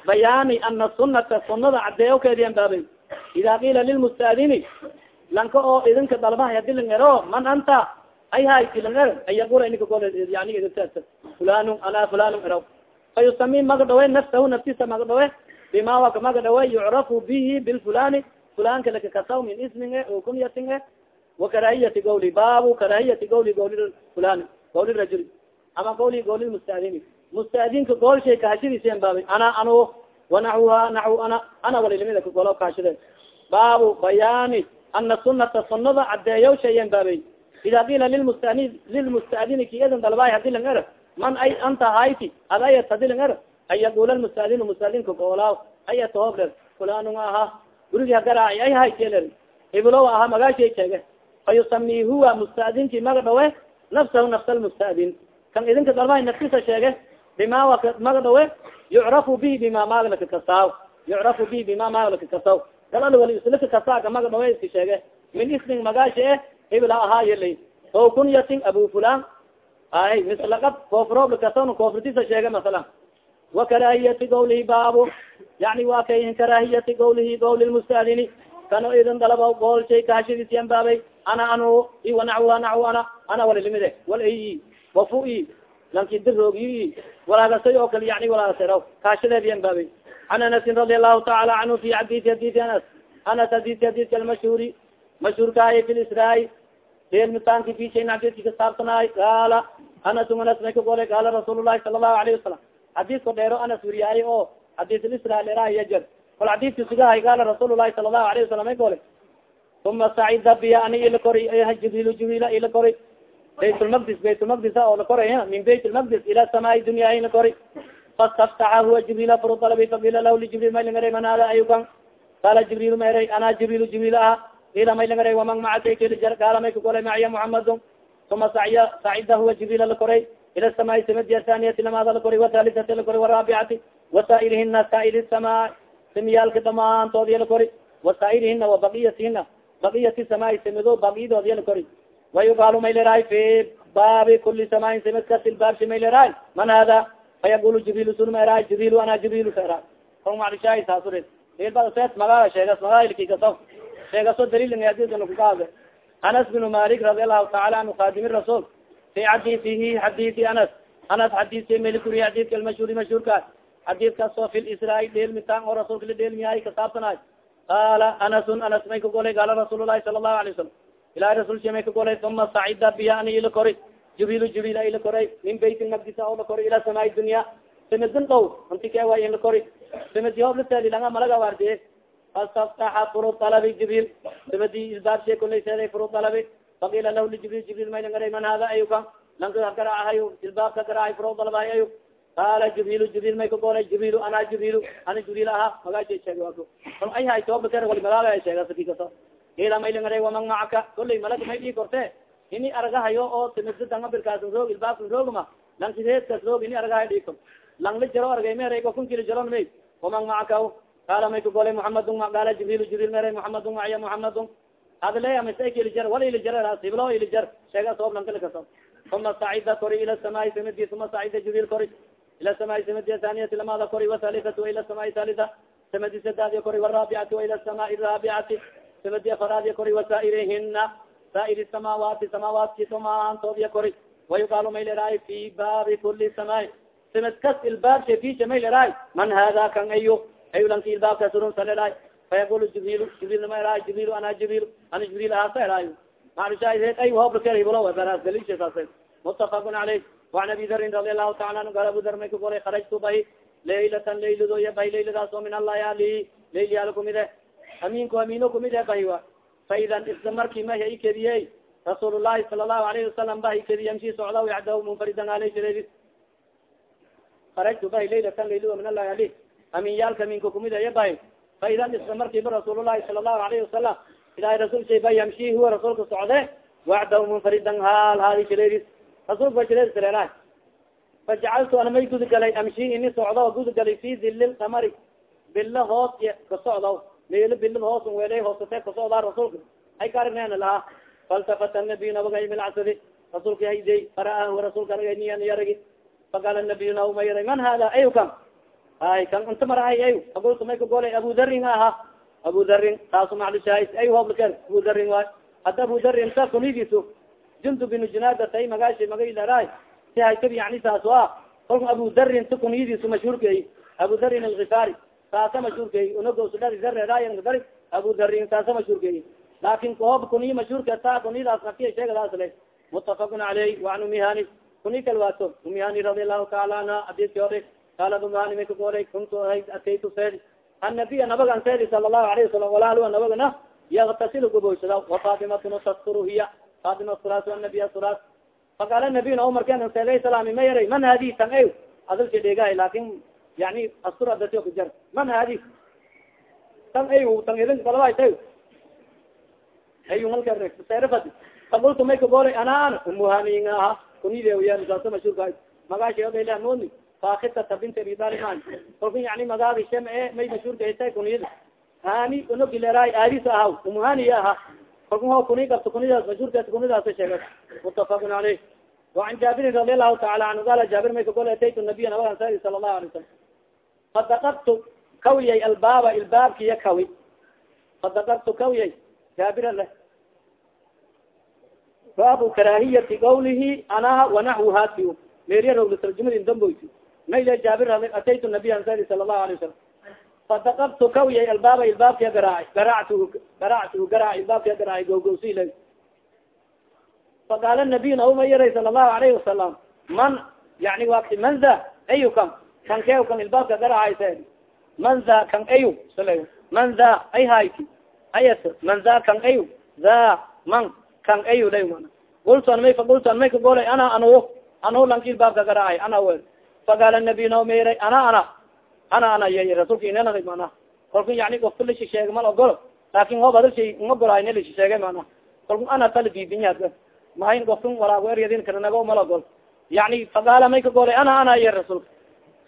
bayaani ana sunata sunada cadeeyo keediyan baabay ida kiila lilmustaadini lanka oo idinka dalbahay hadi lang ero man anta ay lang er ayagura ininka gol yani fulan ala fulan eraw fayusami magadhawe nafsahu naftisa magadhawe bima waka magadhawe yucrafu bihi bilfulani fulanka lakakasaw min isminge o kunyatinge wakarahiyati gawli baabu karahiyati gawli gawli fulani gawli rajuli ama gawli gawli mustaadini mustaadinka gool shay baabay ana anu wanaxuha naxu ana ana walilimida kagolo kahashade baabu bayaani ana sunata sunada cadeeyaw shayen baabay ida kiila lilmustani lilmustaadini ki edan dalbaay haddii lang er man ay anta hayti ad ayat haddii lang er ay yaqula lmustaadinu mustaadinka goolaaw ayat hoobler fulanun aha gurigi hagaraaci ay haytler iblow aha magaashay sheege fa yusami huwa mustaadinki maga dhawe nafsahu nafsa lmustaadin kan idinka dalbahay naftisa sheege bima waka maga dhawe yucrafu bihi bima maglaka kasaaw yucrafu bihi bima maglaka kasaw. Galal wali islaka kasaaga maga dhawe iska sheege min ismin magaasha eh ibla ahaa yelay. O kunyatin abu fulan ay mislaqad koofroob kasawn koofrtisa sheege masala wakarahiyati gawlihi baabu. Yani wa kay karahiyati gawlihi gawli lmustaadini kano idin dalaba gool shay kahashadiisiyan baabay. Ana anu i wanaxwa naxw ana. Ana walilimide wal ay wafu-i lanki diroogi walaagasay oo kale yani walaagaseraw kahashadeediyan baabay an anasin radi allahu taala canhu fi xadisi hadisi anas anas hadisi hadisi almashhuuri mashhuurkaaye fi lisraai deelmitaanki fi shayn xadiski kasaabsanaay qaala anas anas may ka golay qaala rasuul lahi sala allahu alayhi wasalam xadiiska dheero anas weriyaaye oo xadiis lisra dheeraha yajar kol xadiiska sugahay qaala rasuul lahi sala allahu alayhi wasalam may golay uma sacida biya ani ila kori jibril jibrila ila kori bayt lmaqdis bayt lmaqdis oo la koray min bayt lmaqdis ila samaai dunya ila kori fastaftaxa huwa jibril furu dalabi faqila lahu lijibril may langara man hada ayukan? Qaala jibril maray ana jibril jibril aha. Ila may langara waman qaala may kagolay macya muhamadun uma saiya sacida huwa jibril lakoray ila samaai samadi thaniyati lamaada lakoray wathalitati lakoray waraabicati wasaa'irihina saa'ir samaa samiyaalka dhamaantoodiya lakori wasaa'irihina wabaqiyatihina baqiyati samaai samido baqiyadoodiya lakori wayugalu may lerahay fi baabi kuli samaain samid kasil baabsi may lerahay man hada fayaqulu jibril sunma erahay jibril ana jibril sa erahay kon marishaay saasure ilbaset magaala sheegas magaalkikaso sheegaso dalilngadisnakukaade anas bin malik radi allahu taala anhu khadimi rasul fi xadiiihi xadiisi anas anas xadiiska melikuri xadiiska almashhuri mashhuurka xadiiskaasoo fi lisraa dheelmitaan oo rasuulka la dheelmiyahay kasaabsanaay qaala anasun anas may ka golay qaala rasuul lahi sala allahu alay wasalam ilahi rasulka may ka golay uma sacida biya ani ila koray jibril jibril ila koray min bayt maqdisa oo la koray ila samaai dunya samidin dhow anti ka way in la koray samidi hoob lateedi langa malaga waardiye fastaftaxa furu alabi jibril samadi isbaabshe kulay seeday furu alabi faqiila lahu lijibril jibril may langaray man hada ayuka lanka garaahay ilbaabka garaahay furu alabahay ayuk qaala jibril jibril may kagolay jibril ana jibril ana jibril aha magaasha sheeg ay hay toobakar wali magaala sheegasakikaso ila may langaray waman macaka kulay malag may dhii korte. Ini aragahayo oo timididanga birkaasan roog ilbaabkan roogma lankideedkas roog ini aragahay dhiko lang la jaro argay meray kun kilo jaron may waman macaka qaala may kagolay muhamadun ma qaala jibril jibril meray muhamadun maya muhamadun hadle amasa kili jar wala ili jar siblo ili jar sheega soob lankalikaso uma sacida kori ila samaai samidi uma sacida jibril kori. Ila samaai samadi haniyati lamada kori wahalihati waila samaai halida samadi sadaadi kori waraabiati waila samaai raabicati samadi afaraadi kori wasaa'irihina saa'ir samaawaati samaawaatki tomaantoodiya kori. Wayuqaalu may leraay fi baabi kuli samaai. Samad kas ilbaabshe fisha may leraay man hada kan ayo ayu lanki ilbaabka surunsa leraay fayaqul jibril jibril ma eraay jibril ana jibril ana jibril aasa eraayo marishahe ay hooblakerhibulo baraas daliishasaas mutafaqun caleyh وan abi darin radi alahu taala anu gal abu dar may ka golay karajtu bahi. Laylatan laylado ya bahi layladaas oo min allayaali laylyal aminko amino kumid e bahiwa faidan isla marki mahi i kediye rasuul lahi sala lahu alayhi wasalam bahi kadiyey amsi socda yacdahu munfaridan aley jareedis farajtu bahi laylatan layluwa min allahi ali aminyaalka aminko kumid aya ah bahi faidan isla markiiba rasuul lahi sala lahu alayhi wasalam ilahi rasul shay bahi amsi huwa rasuulka socde wacdahu munfaridan haal haali jareedis rasulka jareed sareeraah fajacaltu ana may gudgalay galay ini socdo guda galay fi dilil kamari bilo hoos kasocdo melo bilad hoos weelay hoosate kasocdaa rasuulka ay kaarigneena lahaa faltafata nabiy nabaga milcsadi rasuulka hayday faraahu rasuulka aragniyanaragi faqaala nabiy nauma yaray man hada ayu kan ay kan inta marahay ayu. Faqultu may kagolay abu darin aha. Abu darin taasu maclishahay ay hooblaker abu darin waay. Hadda abu darin ta kunigiisu jundu binu junadatay magashi magailaraay si haytab yani saas a kolka abu darin ta kunyadiisu mashhuurkay abu darin alkifaari saasa mashhuurkay unagosudareeraayadari abu darin saasa mashhuurkay laakin koob kuniy mashhuurka ta kunyadaas nakiya sheegadaas le mutafaqun caleyh waan umihani kuni kalwaato umihani radi allahu taala anha adiski ore kaalad umihani may kagoolay kuntu ataytu seedi annabiya nabagan seedi sala allahu alayhi wasalam walaalua nabagana yaktasil guboysada wafatimatuna tasturu hiya. Fatima suras anabiya suras faqaala nabiyna o marken sela salaami ma yaray man hadi tan ay adalka dheegahay laakin yani astura datio kujar man hadi tan ay tan idin balabata ayu malka serafad fakultu may kagoolay anaan umuhanin aha kunidewya saaso mashhuurka magaasheoda ilah moodni faakitata bint abi daliman kolka yani magaadi shema e may mashhuurka hita kuniyada hani unogileray aris ahaw umuhaniya aha kolka ho kuni garto kunidaas mashhuurkaas kunidaaso sheegay mutafaqun aleyh waan jaabirin radialahu taala anhu qala jaabir may kagoolay ataytu nabiya nabagan sari sala allahu alay salam fadakadtu kawiyay albaaba ilbaabkiya kawi fadakadtu kawiyay jaabira leh baabu karahiyati qawlihi ana wanaxwu hati meriya rogla tarjumadin damboyti mayle jaabir ataytu nabiya sa sala الlahu alay wasalam fadakadtu kawiyay albaaba ilbaabkiya garaac garactu garactu garaac ilbaabkiya garaac gowgowsila faqaala nabiy nauma yaray sala allahu alayhi wasalam man yani wati man za ayu kan ke kan ilbaabka garacayse man za kan ayu man za ay hayti ayas man za kan ayu za man kan ayu lay mana. Qultu may faqultu an may kagolay ana anu anu lanki ilbaabka garacay ana wel. Faqaala nabiy nauma yaray ana ana. Ana ana yay rasulka inana mana. Kalku yani ofka lashisheega mal ogolo laakin hoob adal shay ngogolaayna lashisheegay mana. Kalku ana tala diidinya mahayn gofkan walaago eryadin karanago malagol yani faqaala may ka golay ana ana iya rasuulka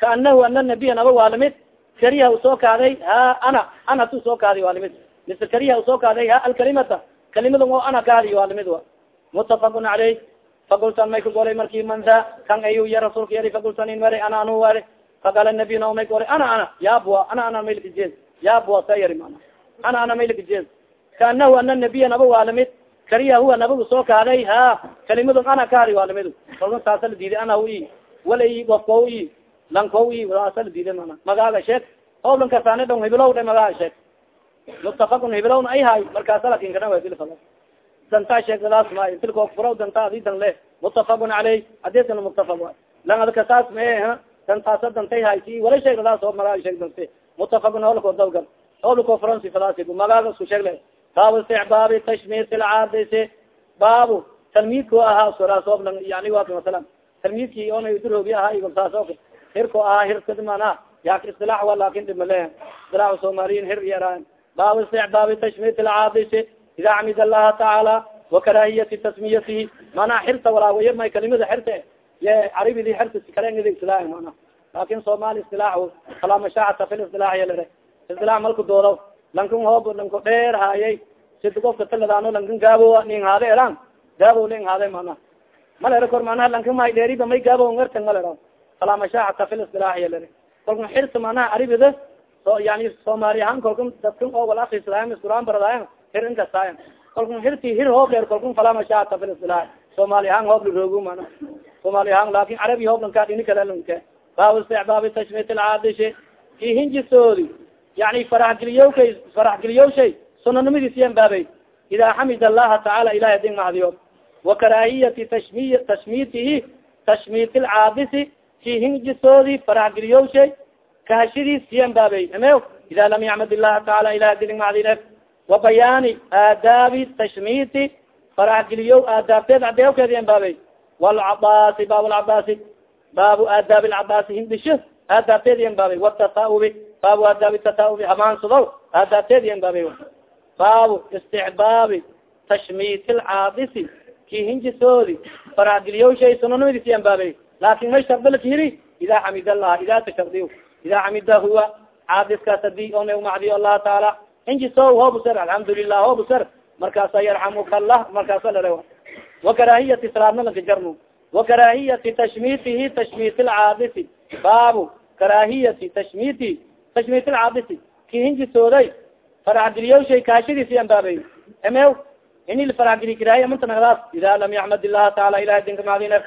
kaanahu ana nabiya naba waa la mid kariha u soo kaaday ha ana ana tu soo kaaday waa limid mise kariha u soo kaaday ha alkalimata kalimada o ana kaadi waa limid wa mutafaqun caleyh fakultan may ka golay marki man da kan ayu ya rasuulka yari fakultan in mari ana anu wari faqaala nabiy na may golay ana ana yaabua ana ana maylkajeed yaabua sa yari mana ana ana maylkajeed kaanahu ana nabiya naba waa la mid kariya huwa nabagu soo kaaday ha kalimadu ana kaadi waa la mid kalka saasa la diiday ana i wala i ofko i lanko la diiday mana magaaga sheeg o lankasaane dhon hibilow dha magaaga sheeg mutafakun hibilowna ay hay markaasa laakiin kana wa dilfala dantaa sheegadaas maayo tilka furaw dantaa adi dan le. Mutafakun caleyh hadiskana mutafak wa. Lang adkasaas mae dantaasa dantay hayti wala sheegadaas oo magaaga sheeg dante. Mutafakun holko dawgal holko furan sifadaas magaaga isku sheeg le. Baabu istixbaabi tashmit lcaadisi baabu talmiidko ahaa suraasoob yani wa masalan talmiidki ona duroogi ahaa igsaas hirko ahaa hirka mana yak isilaax wa laakiin dhimale isilaax somaliyin hir yaraan. Baabu istixbaabi tashmit lcaadisi ida camid allaha tacaala wakarahiyati tasmiyatihi. Mana xirta walaagoya may kalimada xirta ye caribidi xirta sikalengidi isilaax mana laakiin somali isilaax falaa mashaacata fi lisilaax yalere isilaax malka doodaw. Lankan hoob lanko dheer haayay. Sidi kofka taladaano lankan gaabo ning haade eran gaabo ling haade mana malera kor manaha lankan may dheeriba may gaabo ngartan malera falaa mashaacata fi lisilaax yalere kolkan xirta manaha caribida so yani soomaali ahaan kolkan dadkan oo wal akrisadaayan iskuraan baradaayan hir inkastaayan kolkan hirti hir hoob dheer kolkan falaa mashaacata fi lisilaax soomaali ahaan hoob la roogo mana soomaali ahaan laakiin carabi hoob lankaa dhini kale lanke baabu istixbaabi tashmit lcaadishi ki hinjisoodi yani faraxgeliyowkay faraxgeliyowshay sunanimadiisiyan baabay idaa xamid allaha tacaala ilahi adin mahdiyo wa karaahiyati tashmi tashmitihi tashmit lcaabisi ki hinjisoodi faraxgeliyowshay kahashidiis siyan baabay ame ida lam yacmad illaha tacaala ilahi adin mahdine wa bayaani aadaabi tashmiti faraxgeliyow aadaabteed adeewkeediyan baabay walcabaasi baab lcabaasi baabu aadaabi lcabaasi hindisho aadaabteediyan baabay wataaubi baabu aadaabi tataubi hamaansado aadaabteediyan baabay baabu istixbaabi tashmit lcaadisi ki hinjisoodi faraxgeliyowshay sunanimadiisiyan baabay laakin may shardalka yiri ida xamid allah ida tashardiy ida xamida huwa caadiskaas adi ona umacdiyo allah taala hinjiso hoobusar alxamdulilah hoobusar markaasa yarxamuka allah markaasa lare wakaraahiyati salaadnalanka jarno wakaraahiyati tashmitihi tashmit lcaadisi baabu karaahiyati tashmiti tashmit lcaadisi ki hinjisooday faraxgeliyowshay kaashadiisi anbaabay emew ini faraxgeli karahiya manta nagdaas ida lam yaxmad illaha taala ilahi dinka macdine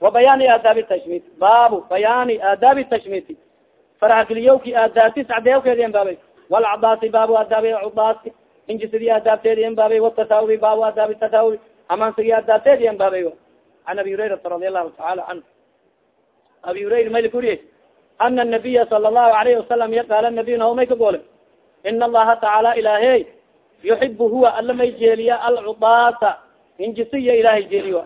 wa bayaani aadaabi tashmit baabu bayaani aadaabi tashmiti faraxgeliyowki aadaabtis cadeewkeedi anbaabay walcabaasi baabu aadaabi cubaasi hinjisidii aadaabteedi anbaabay watasaawi baabu aadaabi tasaawi amaansigi aadaabteedi anbaabay an abi hurayrata radi allahu taala canhu abi hurayra mayli kuriye ana nabiya sala allahu alayhi wasalam yaqaala nabiy naho may ka goole in allaha tacaala ilaahey yuxibu huwa ala may jeeliya alcubaasa hinjisiya ilahay jeeliyo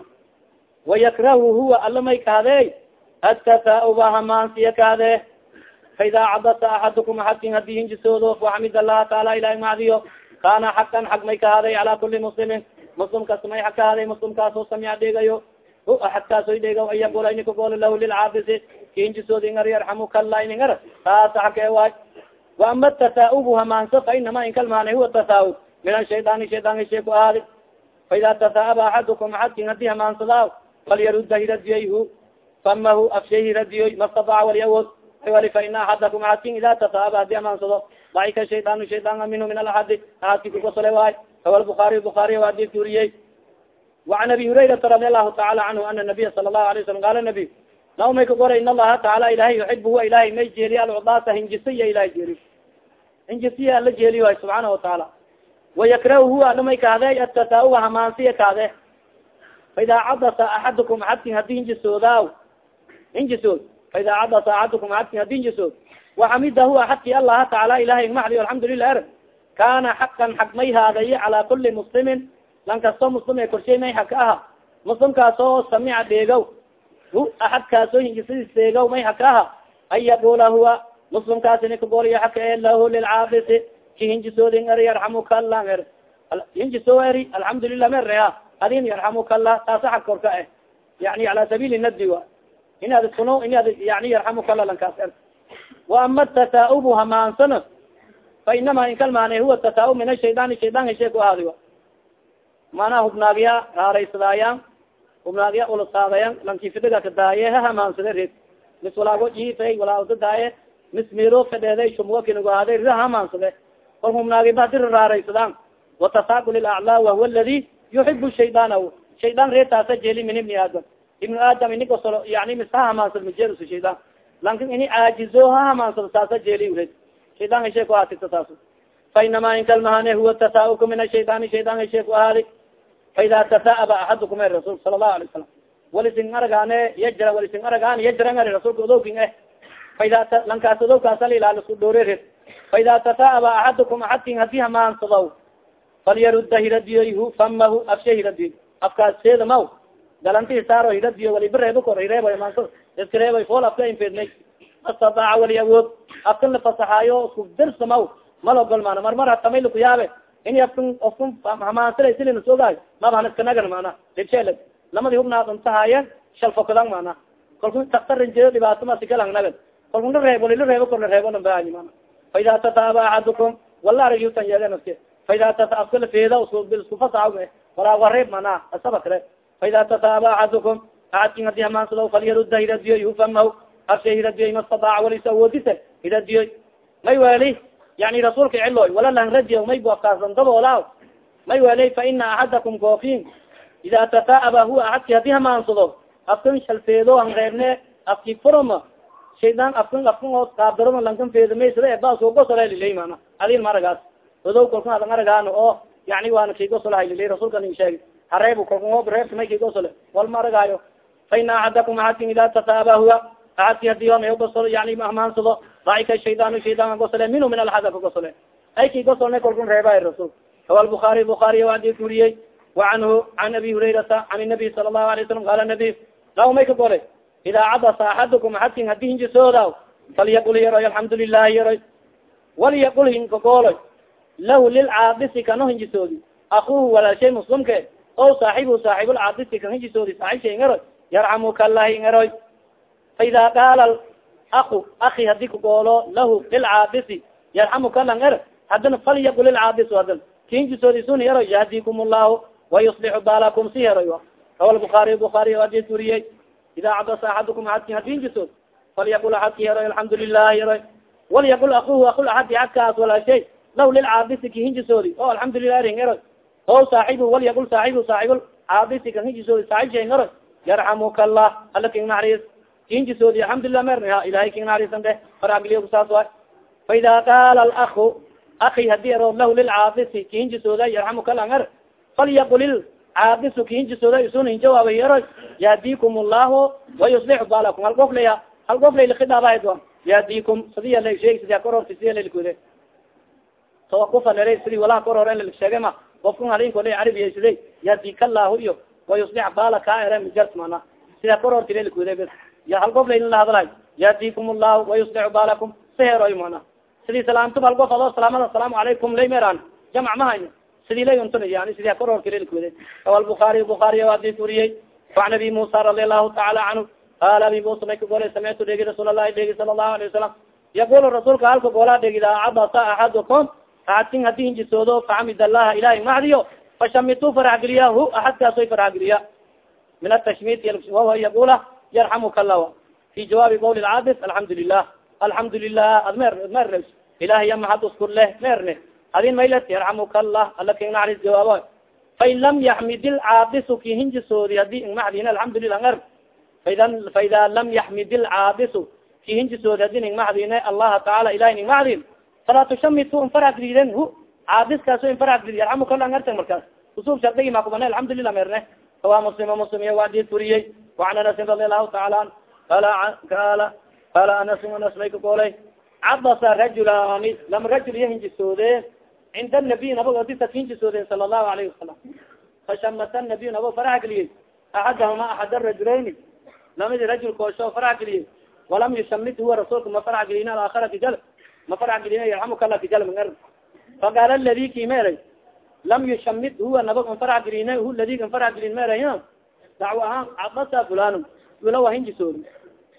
wayakrahu huwa ala may kaadey atatauba hamaansiya kaadee faida cadasa axadukum axadkin haddii hinjisoodo faxamid allaha taala ilahay macdiyo kana xakan xag may kahaaday cala kuli muslimin muslim kas may xag kahaaday muslimkaasoo samiya dheegayo axadkaasoy dheega an yaqula ini kagoolo lahu lilcaabisi kihinjisoodi ingar yarxamukala iningar taasa xake waay waama tasaaubu hamaanso fa inama inkalmaana huwa tasaub min ashaydaani shaydaanka shay ku aadi faida tasaaba axadukum axadkin haddii hamaansadaa falyarudda hiradiyayhu famahu afshay hiradiyoy mastadaca wali awood wali fa ina axadakum axadkin ida tasaaba haddii hamaansado daika shaydaanu shaydaana minhu min alaxadi axadki kukasole waay hawa lbukaariy bukaariy hadidka uriyey وan abi hurayrata radi alahu taala canhu ana nabiya sala lahu alay slam qala nabiy naw may ka goray in allaha taala ilahay yuxib huwa ilahay may jeeliy alcudaasa hinjisiya ilahay jeeliy hinjisiya ala jeeliy waay subxaana wataala wayakrahu huwa ala may kaade atasauba hamaansiya kaade faida cadasa axadukum axadkin haddii hinjisoodaw hinjisood faida cadasa axadukum axadkin haddii hinjisood waxamida huwa axadki allaha taala ilahay macdi alxamdulilah er kana xaqan xaq may haadaye cala kuli muslimin lan kasto muslim ee korshay may xag ka aha muslimkaasoo samica dheegow hu axadkaasoo hinjisadiis dheegow may xag ka aha an yaqula huwa muslimkaas ini kagooliyo xaka e lahu lilcaabisi ki hinjisoodin eri yarxamuka allah er hinjiso eri alxamdulilah merea adin yarxamuka allah taasa xag korka eh yani ala sabiili nadi wa inaad iskuno inaad yani yarxamuka allah lankaas er wa ama tataa-ubu hamaansana fa inama inkalmaane huwa tataa-ub min ashaydaani shaydaan heshe ku ahaadi wa manaa hubnaagya raaraysadaayaan hubnaagya ulasaadayan lankifidaga kadaaye ha hamaansade mis walaago jiifay walaadadaaye mis miro fedheeday shumwakinugu ahaaday rida hamaansade kol hubnaagiba hadi raaraysadaan watasaaqul ilaclaa wahuwa aladi yuxibu shaydaana shaydaan reetaasa jeli min ibni aadam ibnu aadam ini gosolo yani mis ha hamaansad majeelus shaydaan lankin ini caajizo ha hamaansado saasa jeli red shaydaan heshe ku ahaatita taas fa inamaa inkalmahane huwa tasaauku min ashaydaani shaydaan heshe ku ahaadi faida tasaaba axadukum e rasulka sala lahu alay salam walisin aragaane yajra walisin aragaan yajran ari rasulka odowkin eh faida lankaas odowkaasal ilaalisku dhoore red faida tasaaba axadukum axadkin haddii hamaansado falyarudda hiradiyoyhu famahu afshe hiradiyo afkaas seeda maw galantii saaro hiradiyo waliba reebo kor reebo maansa iska reeboy fool afka infednay astadaaca wali awood afkan la fasaxaayo isku dirsamaw malogol maana marmar hatamay lakuyaabe in afkan ofkan hamaansila silina soogaay maba iskanagan mana dibsheel lamadi hubnaadantahaaye shalfokadan mana kalku taktarinjeedo dhibaato masikalagnagad kalku la reebo lila reebo kor la reebo nambaayi mana faida tataaba axadukum wala arayutan yeedenaske faida tata afkala feeda isku fasaxa walaa wareeb mana asabakre faida tataaba axadukum aadkin haddii hamaansado falyarudda hiradiyo yufamahu afsha hiradiyoy mastadaac walis awoodise hiradiyoy may weli yani rasuulka ciloy wala lang radiyo may bu afkaasan daboola may weli fa ina axadakum koofin ida tataaba huwa aadki haddii hamaansado afkan shalfeedo an reebne afki furoma shaydaan afkan afkan oo qaabdaroma lankan feedamaysada ebaaskogosolaylilay mana adin maragaas odow kalkun adan aragaano oo yani waana kigosolahalilay rasuulka ning sheegi hareeb kalkun oob reebta may kigosole wal ma aragaayo fa ina axadakum aadkin ida tataaba huwa. Aadki haddii o gosolo yani hamaansado daika shaydaan shaydaan gosole minhu min alxada ka gosole ay ki gosolna kalkun reebay rasul rawa buaari buaariy adi kuriyey. Wa canhu can abi hurayrata can nabiy sala lahu alay salam qala nabiy law may ka gole idaa cabasa axadukum axadkin haddii hinjisooda falyaqul yaroy alxamdu lilahi yaroy. Walyaqul hinkagooloy lahu lilcaabisi kano hinjisoodi. Akuhu walaalshay muslimke o saaxibu saaxibulcaabisi kan hinjisoodi. Saaxibshay ngaroy yarxamuka allahi ngaroy faida qaala aku aki haddii kagoolo lahu lilcaabisi yarxamuka lang er hadana falyaqul lilcaabis hadan kinjisoodisun yaroy yahdikum llahu wayuslixu baalakum si yaroy rawa buaariy buaariy adis uriyey ida cabasa axadukum aadki haddii hinjisood falyaqul aadki yaroy alxamdu lilahi yaroy walyaqul akuhu akul aadi adkaas walaashay law lilcaabisi ki hinjisoodi o alxamdulilah ring yaroy o saaxibu walyaqul saaxibu saaxibul caabisi kan hinjisoodi saaxib shay yaroy yarxamuka allah ala king naxariis kinjisoodi alxamdulilah mer ilahay king naxariisan de faragiliyo saas waay fa ida qaala alaku aki haddii ero lahu lilcaabisi kihinjisooda yarxamuka lang er falyaqul caabisu kihinjisooda isun hinjawaaba yaroy yahdikum allahu wayuslixu baalakum hal gof laya hal gof layla khidaabahad yahdikum sidiya la sheegi sidia kororti sidia lalkude tawakufa lere sidii walaha korore lalsheege ma qofkun halinko la carabiyaysiday yahdika allahu iyo wayuslix baala kaa ere mijart mana sidia kororti lalkude bs ya hal gof layla lahadlay yahdikum allahu wayuslixu baalakum siheroy mana sidii salaamtub hal gof adoo salaamada asalaamu calaykum lay meran jamc mahayn sidii lay untuna yani sidii kororti lalkude rawa buaariy buaariy adis uriyey waan abi musa radi allahu taala canhu qaala abi musa may ka golay samictu dhegi rasuul allahi dhegi sala allahu alayh wasalam yaqul rasuulka halka goolaa dhegida cabasa axadukum aadkin haddii hinjisoodo faxamid allaha ilahay macdiyo fashamitu faraxgeliya hu axadkaas way faraxgeliya min atashmit wahuwa yaqula yarxamuka lawa fi jawaabi qawl lcaabis alxamdu lilah alxamdu lilah ad mer mer ilahiya mahad uskur leh merne adin maylet yarxamuka allah ala king naxaris jawaabo fain lam yaxmid ilcaabisu ki hinjisoodi haddii ingmacdin alxamdulilah er faida faida lam yaxmid ilcaabisu ki hinjisoodi haddii ningmacdine allaha taala ilahi ningmacdin falaa tushamitu infaragdiden hu. Caabiskaaso infaragdid yarxamuka erta markaas. Usub shardigi makubane alxamdulilah merne kawa muslima muslim iyo wadii turiyey. Waan anasin radi allahu taala an kala kala kala anasin anas may ka goolay cabasa rajulani lama rajul iyo hinjisoode cinda nabiy nabag adisa hinjisoodeen sala allahu alayhi wasalam fashamata nabiy nabo faraha geliyey. Axadahuma axad arajuleyni lamidi rajul koosho faraha geliyey. Walam yushamid huwa rasuulka ma faraha geliyin alaakhara kijal ma faraha geliyin yarxamuka allah kijal mangar faqaala ladi kimeeray lam yushamid huwa nabag an farax gelin hu ladig an farax gelin meraya dacwo ahaan cabasa fulan ulawa hinjisoodi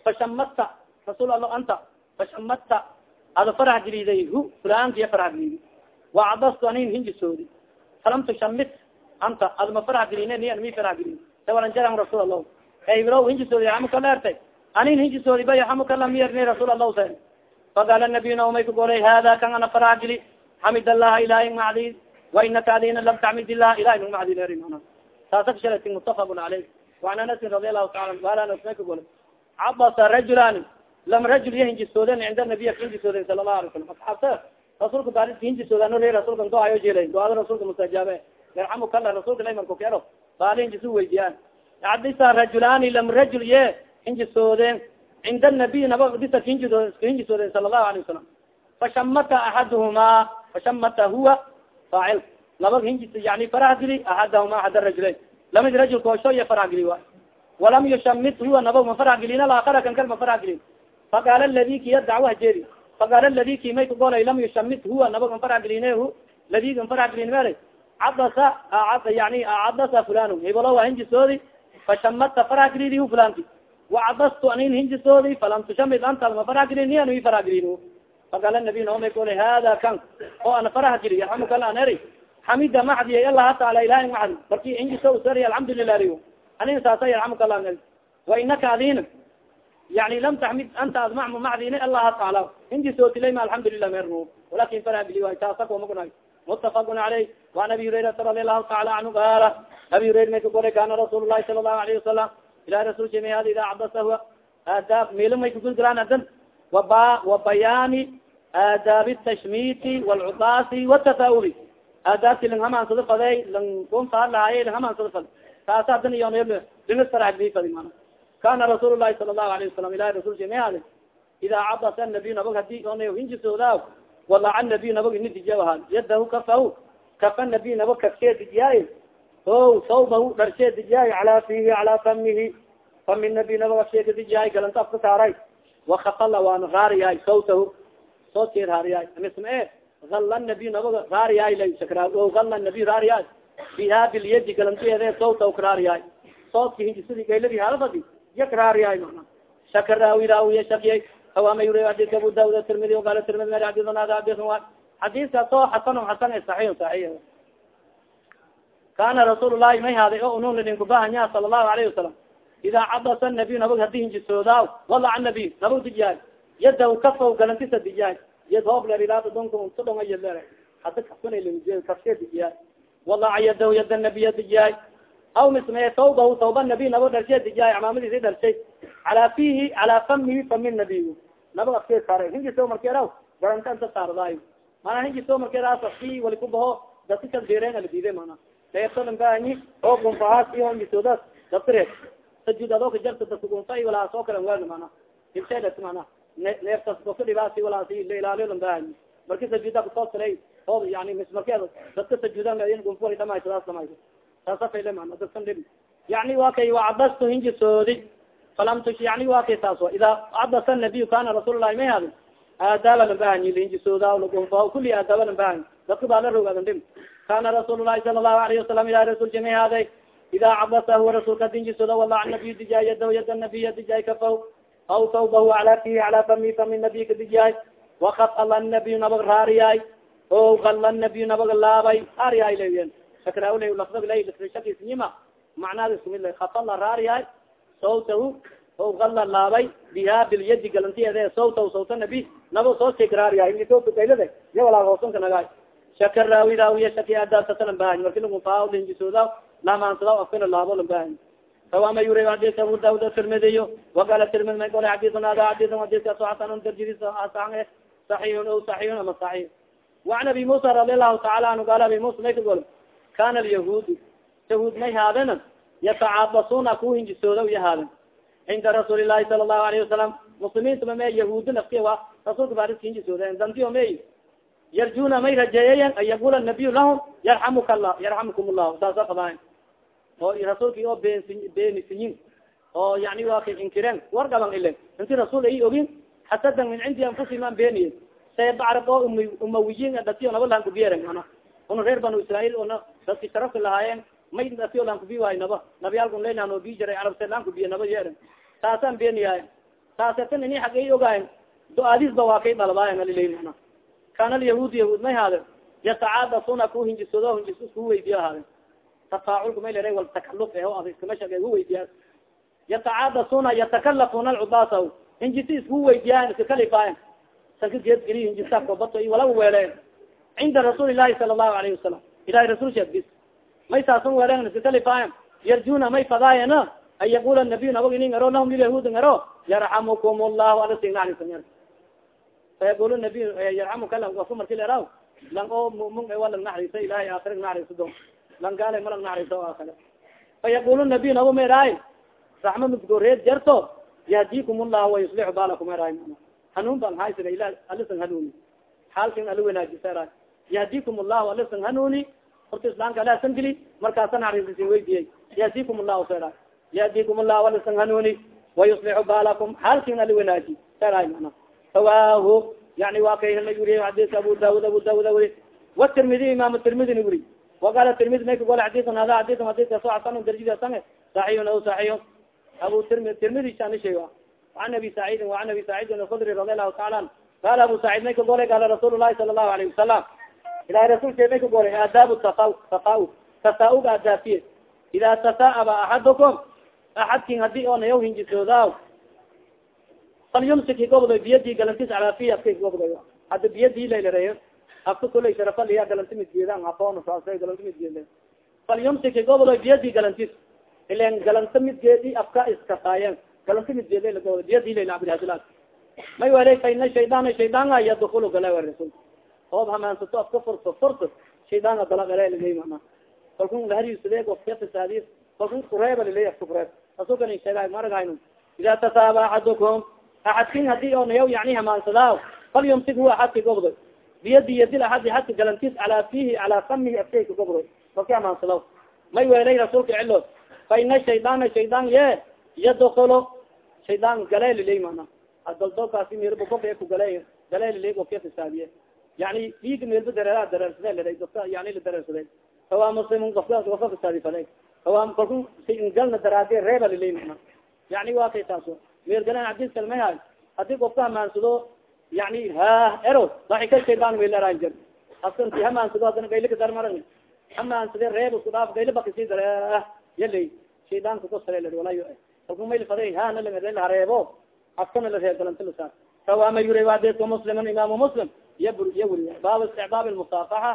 fashamata rasul alo anta. Fashamata ada farax geliday hu fulaankiya farax gelidi wacadastu anin hinjisoodi falam tushamit anta adma farax geline ni mi farax gelin sawalanjaran rasul allah aybilow hinjisoodi yamuka leertay anin hinjisoodi ba yaxamukala miyarni rasul allah sa faqaala nabiyuna umay kagolay hada kan ana farax geli xamid allaha ilahi macdi wainaka adina lam tacmid ilah ilahi nung macdi leri mana taasa kashalati mutafaqun caleyh waan anasin radi allahu taala wala anas may kagolay cabasa rajulan lam rajul iya hinjisooden cinda nabiya ka hinjisooden sala lahu alay salam asxaabta rasuulka baaris hinjisoodan re rasuulka do ayo jela doada rasuulka mustajaabe yarxamukala rasuulka laymarko kero baali hinjisu weydiyaan adisa rajulaani lam rajul ye hinjisooden cinda nabiy naba disa ka hinjisooden sala lahu alay wasalam fashamata axaduhuma fashamata huwa faacil laba hinjis yani farah gili axadahuma axad rajulayn la mid rajul koosho iyo farah gili wa walam yushamit huwa naba ma farah gelin alaakara kan kal ma farah gelin faqaala ladi kiya dacwaha jeedi faqaala ladi ki may kagolay lam yushamit huwa nabag an farah geline hu ladi an farah gelin mel cadasa yani cadasa fulan hebolo waa hinjisoodi fashamata farah gelidi hu wacadastu anin hinjisoodi falam tushamid anta ma farah gelin ni anu farah gelin faqaala nabiy naomay kagolay hada kan oo ana farah geli yarxamukala an eri xamida macdiya allaha taala ilahi macdi marki hinjiso usari alxamdulilah ri anin saasa yarxamukala an eri wa inaka adina yani lam taxmid anta admacmu macdine allaha taala hinjisootilayma alxamdulilah merno walakin farah geli way taasa komagunay mutafaqun caleyh waan abi hurayrata radi allahu taala canhu qaala abi hurayra may ka goray kana rasuul lahi sala allahu alayhi wasalam ilahi rasul jemi hada ida cabasa aadaab meelo may kagudgalaan adan waba wa bayaani aadaabi tashmiti walcudaasi watafauli aadaabti lang hamaansado faday lang kunfaalahaye lang hamaansado fad taasa adan iyo geli fadi mana kana rasuul lahi sala lahu alayه wasalam ilahi rasul jemi hada ida cabasa nabiy nabag haddii on hinjisooda walaca nabiy nabag ini dijaha yadahu kafahu kafa nabiy nabag kafshee dijiyaay o sawbahu dharshee dijiyaay calaa fihi calaa famihi fami nabiy nabag afshee kadijiyaay galanta afka saaray. Wakafala waana raariyahay sawtahu. Soodkee raariyahay misma e ala nabiy nabag raariyahay la o ala nabiy raariyahay biha bilyadi galantiyeede sawtahu karaariyahay soodka hinjisadi gayladi halafadi ya karaariyahay mana shaka raawi raawiya shakiyay awama yuri adika abu daud tirmidi qala tirmidi mari xadisan hada xadisan wa xadiiskaas oo xasan xasan saxiix saxiix kana rasuul lahi may haaday o unun lidinkubahanya sala allahu alayhi wasalam ida cabasa nabiy nabag haddii hinjisoodaa walaca nabiy nabag dijiyaay yadaw kafaw galantisa dijiyaay yad hoobleridadonktodhongayadle hada kafana kafke dijiyaay walaca yadaw yada nabiya dijiyaay aw mismee tawbahu tawba nabiy nabag dharshe dijiyaay amaamadiisi dharshay. Calaa fihi calaa famihi fami nabiy nabag afkee saara hinjiso markeeraw garanta inta saardaayo mana hinjiso markeeraas wali kubaho dadka kaldeereen ala diiday mana deertolankaani oo gunfahaas iyo hinjisoodaas dabtire sajud adoo ka jarta dadka gunfa walaas oo kale waali mana hibsheedat mana neeftas doka dhibaasi walaasi la ilaaliyo lambaani marki sajuda kutoostalay oo yani mis markeeda dadka sajudan gunfa wali dhamayso daas dhamayso saasa fayle mana dadkan dhib yani wa kay wacadastu hinjisoodi falam tush yani wa kay taas ida cabasa nabiy kana rasuul lahi may hadin aadaaba lambahanyi linjisooda lagunfa kuli aadaaba lambahanyi dadka baa la rogaadan dhim kana rasuul lahi sala allahu alayhi wasalam ila rasulka may haday ida cabasa huwa rasuulka dinjisooda walaca nabiy dijaay yadaw yada nabiya dijaay kafaw aw tawbahu ala fihi ala fami fami nabiy ka dijaay wakaf ala nabiy nabag raariyaay o ala nabiy nabag laabay raariyaay leyen sakraa le lafdag lay shakisnima macnaada iskumid la kafala raariyaay sawtahu o ala laabay biha bilyadi galantiyeede sawta sawta nabi nabo soo sigraariyaylada ya walaa hoosanka nagaay shaka raawi raawiya shaki adaasatalan bahay marki lagufaao linjisooda lamaansada afkala laabo la bahay sawama yura hadis abu daud tirmidiyo waqala tirmid may ole xadisan ada xadisan hadiskaasoo xasanun darjidis asan eh saxiixun o saxiixun ama saxiix waan abi musa radi lahu taala anhu qaala abi musa may kagol kana alyahuudi yahuud may haadena yatacaabasuna ku hinjisooda ya haaden cinda rasuuli lahi sala lahu alayhi wasalam muslimiinta ma me yahuudin afkiwa rasulka baris hinjisooda dandiyo may yarjuna may rajeeyayan an yaqula nabiy lahum yarxamuka la yarxamukum llahu saasa fadaayan oo rasuulki oo been beenisiyin oo yani waa kay inkireen war gaban ilen inti rasuul ay ogin xasadan min cindi anfusihim an beeniye seebacrab oo umawiyin dhatiyo naba lahan kubiyeren mana una reer banu israail una dadki sharafka lahaayeen may dasiyo lan kubi waayo naba nabiyaalkun leynano bi jiray carabse lan kubiya naba yeeran taasaan beniyahay taasatan ini xagay ogaayen do-aadisba waa kay dalbaayan aliley mana kana alyahuud yahuud may haade yatacaadasuna ku hinjisoodo hinjis isku weydiyo haade tafaaculka may lera wal takaluf eho ad iskama shage gu weydiyaa. Yatacaadasuna yatakalafuna alcudaasa hinjisi isku weydiyaayan iska kalifaayan. Sanka geedgeliy hinjisa kobato i wala weeleen. Cinda rasuuli lahi sala allahu alayhi wasalam ilahi rasul sheed bis. May saasan weeleen iska kalifaayan. Yarjuna may fadaayana an yaqula nabiy nabag ini ngaro lahum lilyahudi ngaro. Yarxamukum llahu ala signaalisamyar fayaqul nabiy yarxamuka la wafu marki leraw lang o mumun e walang naxariisa ilahay aakirig naxariisa do lang gaala malang naxariisa o aakale fayaqul nabiy nabo meraay raxma midgoreed jarto yahdikum llah wayuslixu balakum eraay hanuun baan haysida ila alisan hanuuni xaalkan ala wanaajisa yahdikum llahu alisan hanuuni horta islaamka alasan geli markaasa naxariisisin weydiyey yahdikum llahu sera yahdikum llahu alisan hanuuni wayuslixu balakum xaalkin ala wanaaji seraay mana rawahu yani waa kay wuriy xadiska abu daud abu daud wuri watirmidi imam tirmidina wuri waqala tirmidi may kagole xadisan hada xadisan xadiska so xasan darjidasane saxiixun aw saxiixun abu tirmidi tirmidi shanishay an abi saciidin waan abi saciidin alkudri radi allahu taala qala abu sacid may kagolay qala rasuul lahi sala allahu alayhi wasalam ilahi rasulke may kagolay aadaab tafa tafa tasaa-ug aadaafiye. Ida tasaaba axadukum axadkin haddii oo nayaw hinjisoodaa falyumsik gobdo biyadi galantis calaa fi afka gobdo hadda biyadi laylareeyo afka kulay sharafaliya galanti midgeedan afoon saasa galanti midgeed falyumsik gobdo biyadi galantis. Ilen galanta midgeedi afka iskasaayen galanta midgeed lagobdo biyadi laylabdihadila may wale fa ina shaydaana shaydaanga yadkulu gala wa rasul. Oob hamaansato afka furto furto shaydaanga dala gala lagay mana. Kalkun lahariusade ofka fasaadiy kalkun kureeba lilay afka kureeb rasuulkan sheega maragayno ida tasaaba axadukum axadkin haddii oo nayaw yani hamaansadaa fal yumsik hu axadka gobdo biyadi yadil aadi adka galantis calaa fihi calaa famihi afkayka gobdo kalka hamaansadaw may weelay rasuulka cilo fa ina shaydaana shaydaan ye yadkulo shaydaan gale lilay mana adaldookaasi mirbokoka ku gale gale lilay ofka fisaadiye yani dhiiga meelba dareera dareersade liday dadka yani la dareersaday hawa muslimin ofka ofa fisaadi fale hawa kalku galna daraade reeba lilay mana yani waa kay taaso meelgalan hadis kalmay hay haddii kofka hamaansado yani ha ero daxika shaydaan wel eraan jir. Asanti hamaansado hadana gaylika darmaran hamaansade reeb isku dhaaf gayla bakisi dare yalay shaydaanka kusare walayo kalku mayl faday hana la hareebo. Askana la reeb galanta lasaa rawama yura wadeedka musliman imaamu muslim. Iya wuri baab isticbaab lmusaafaxa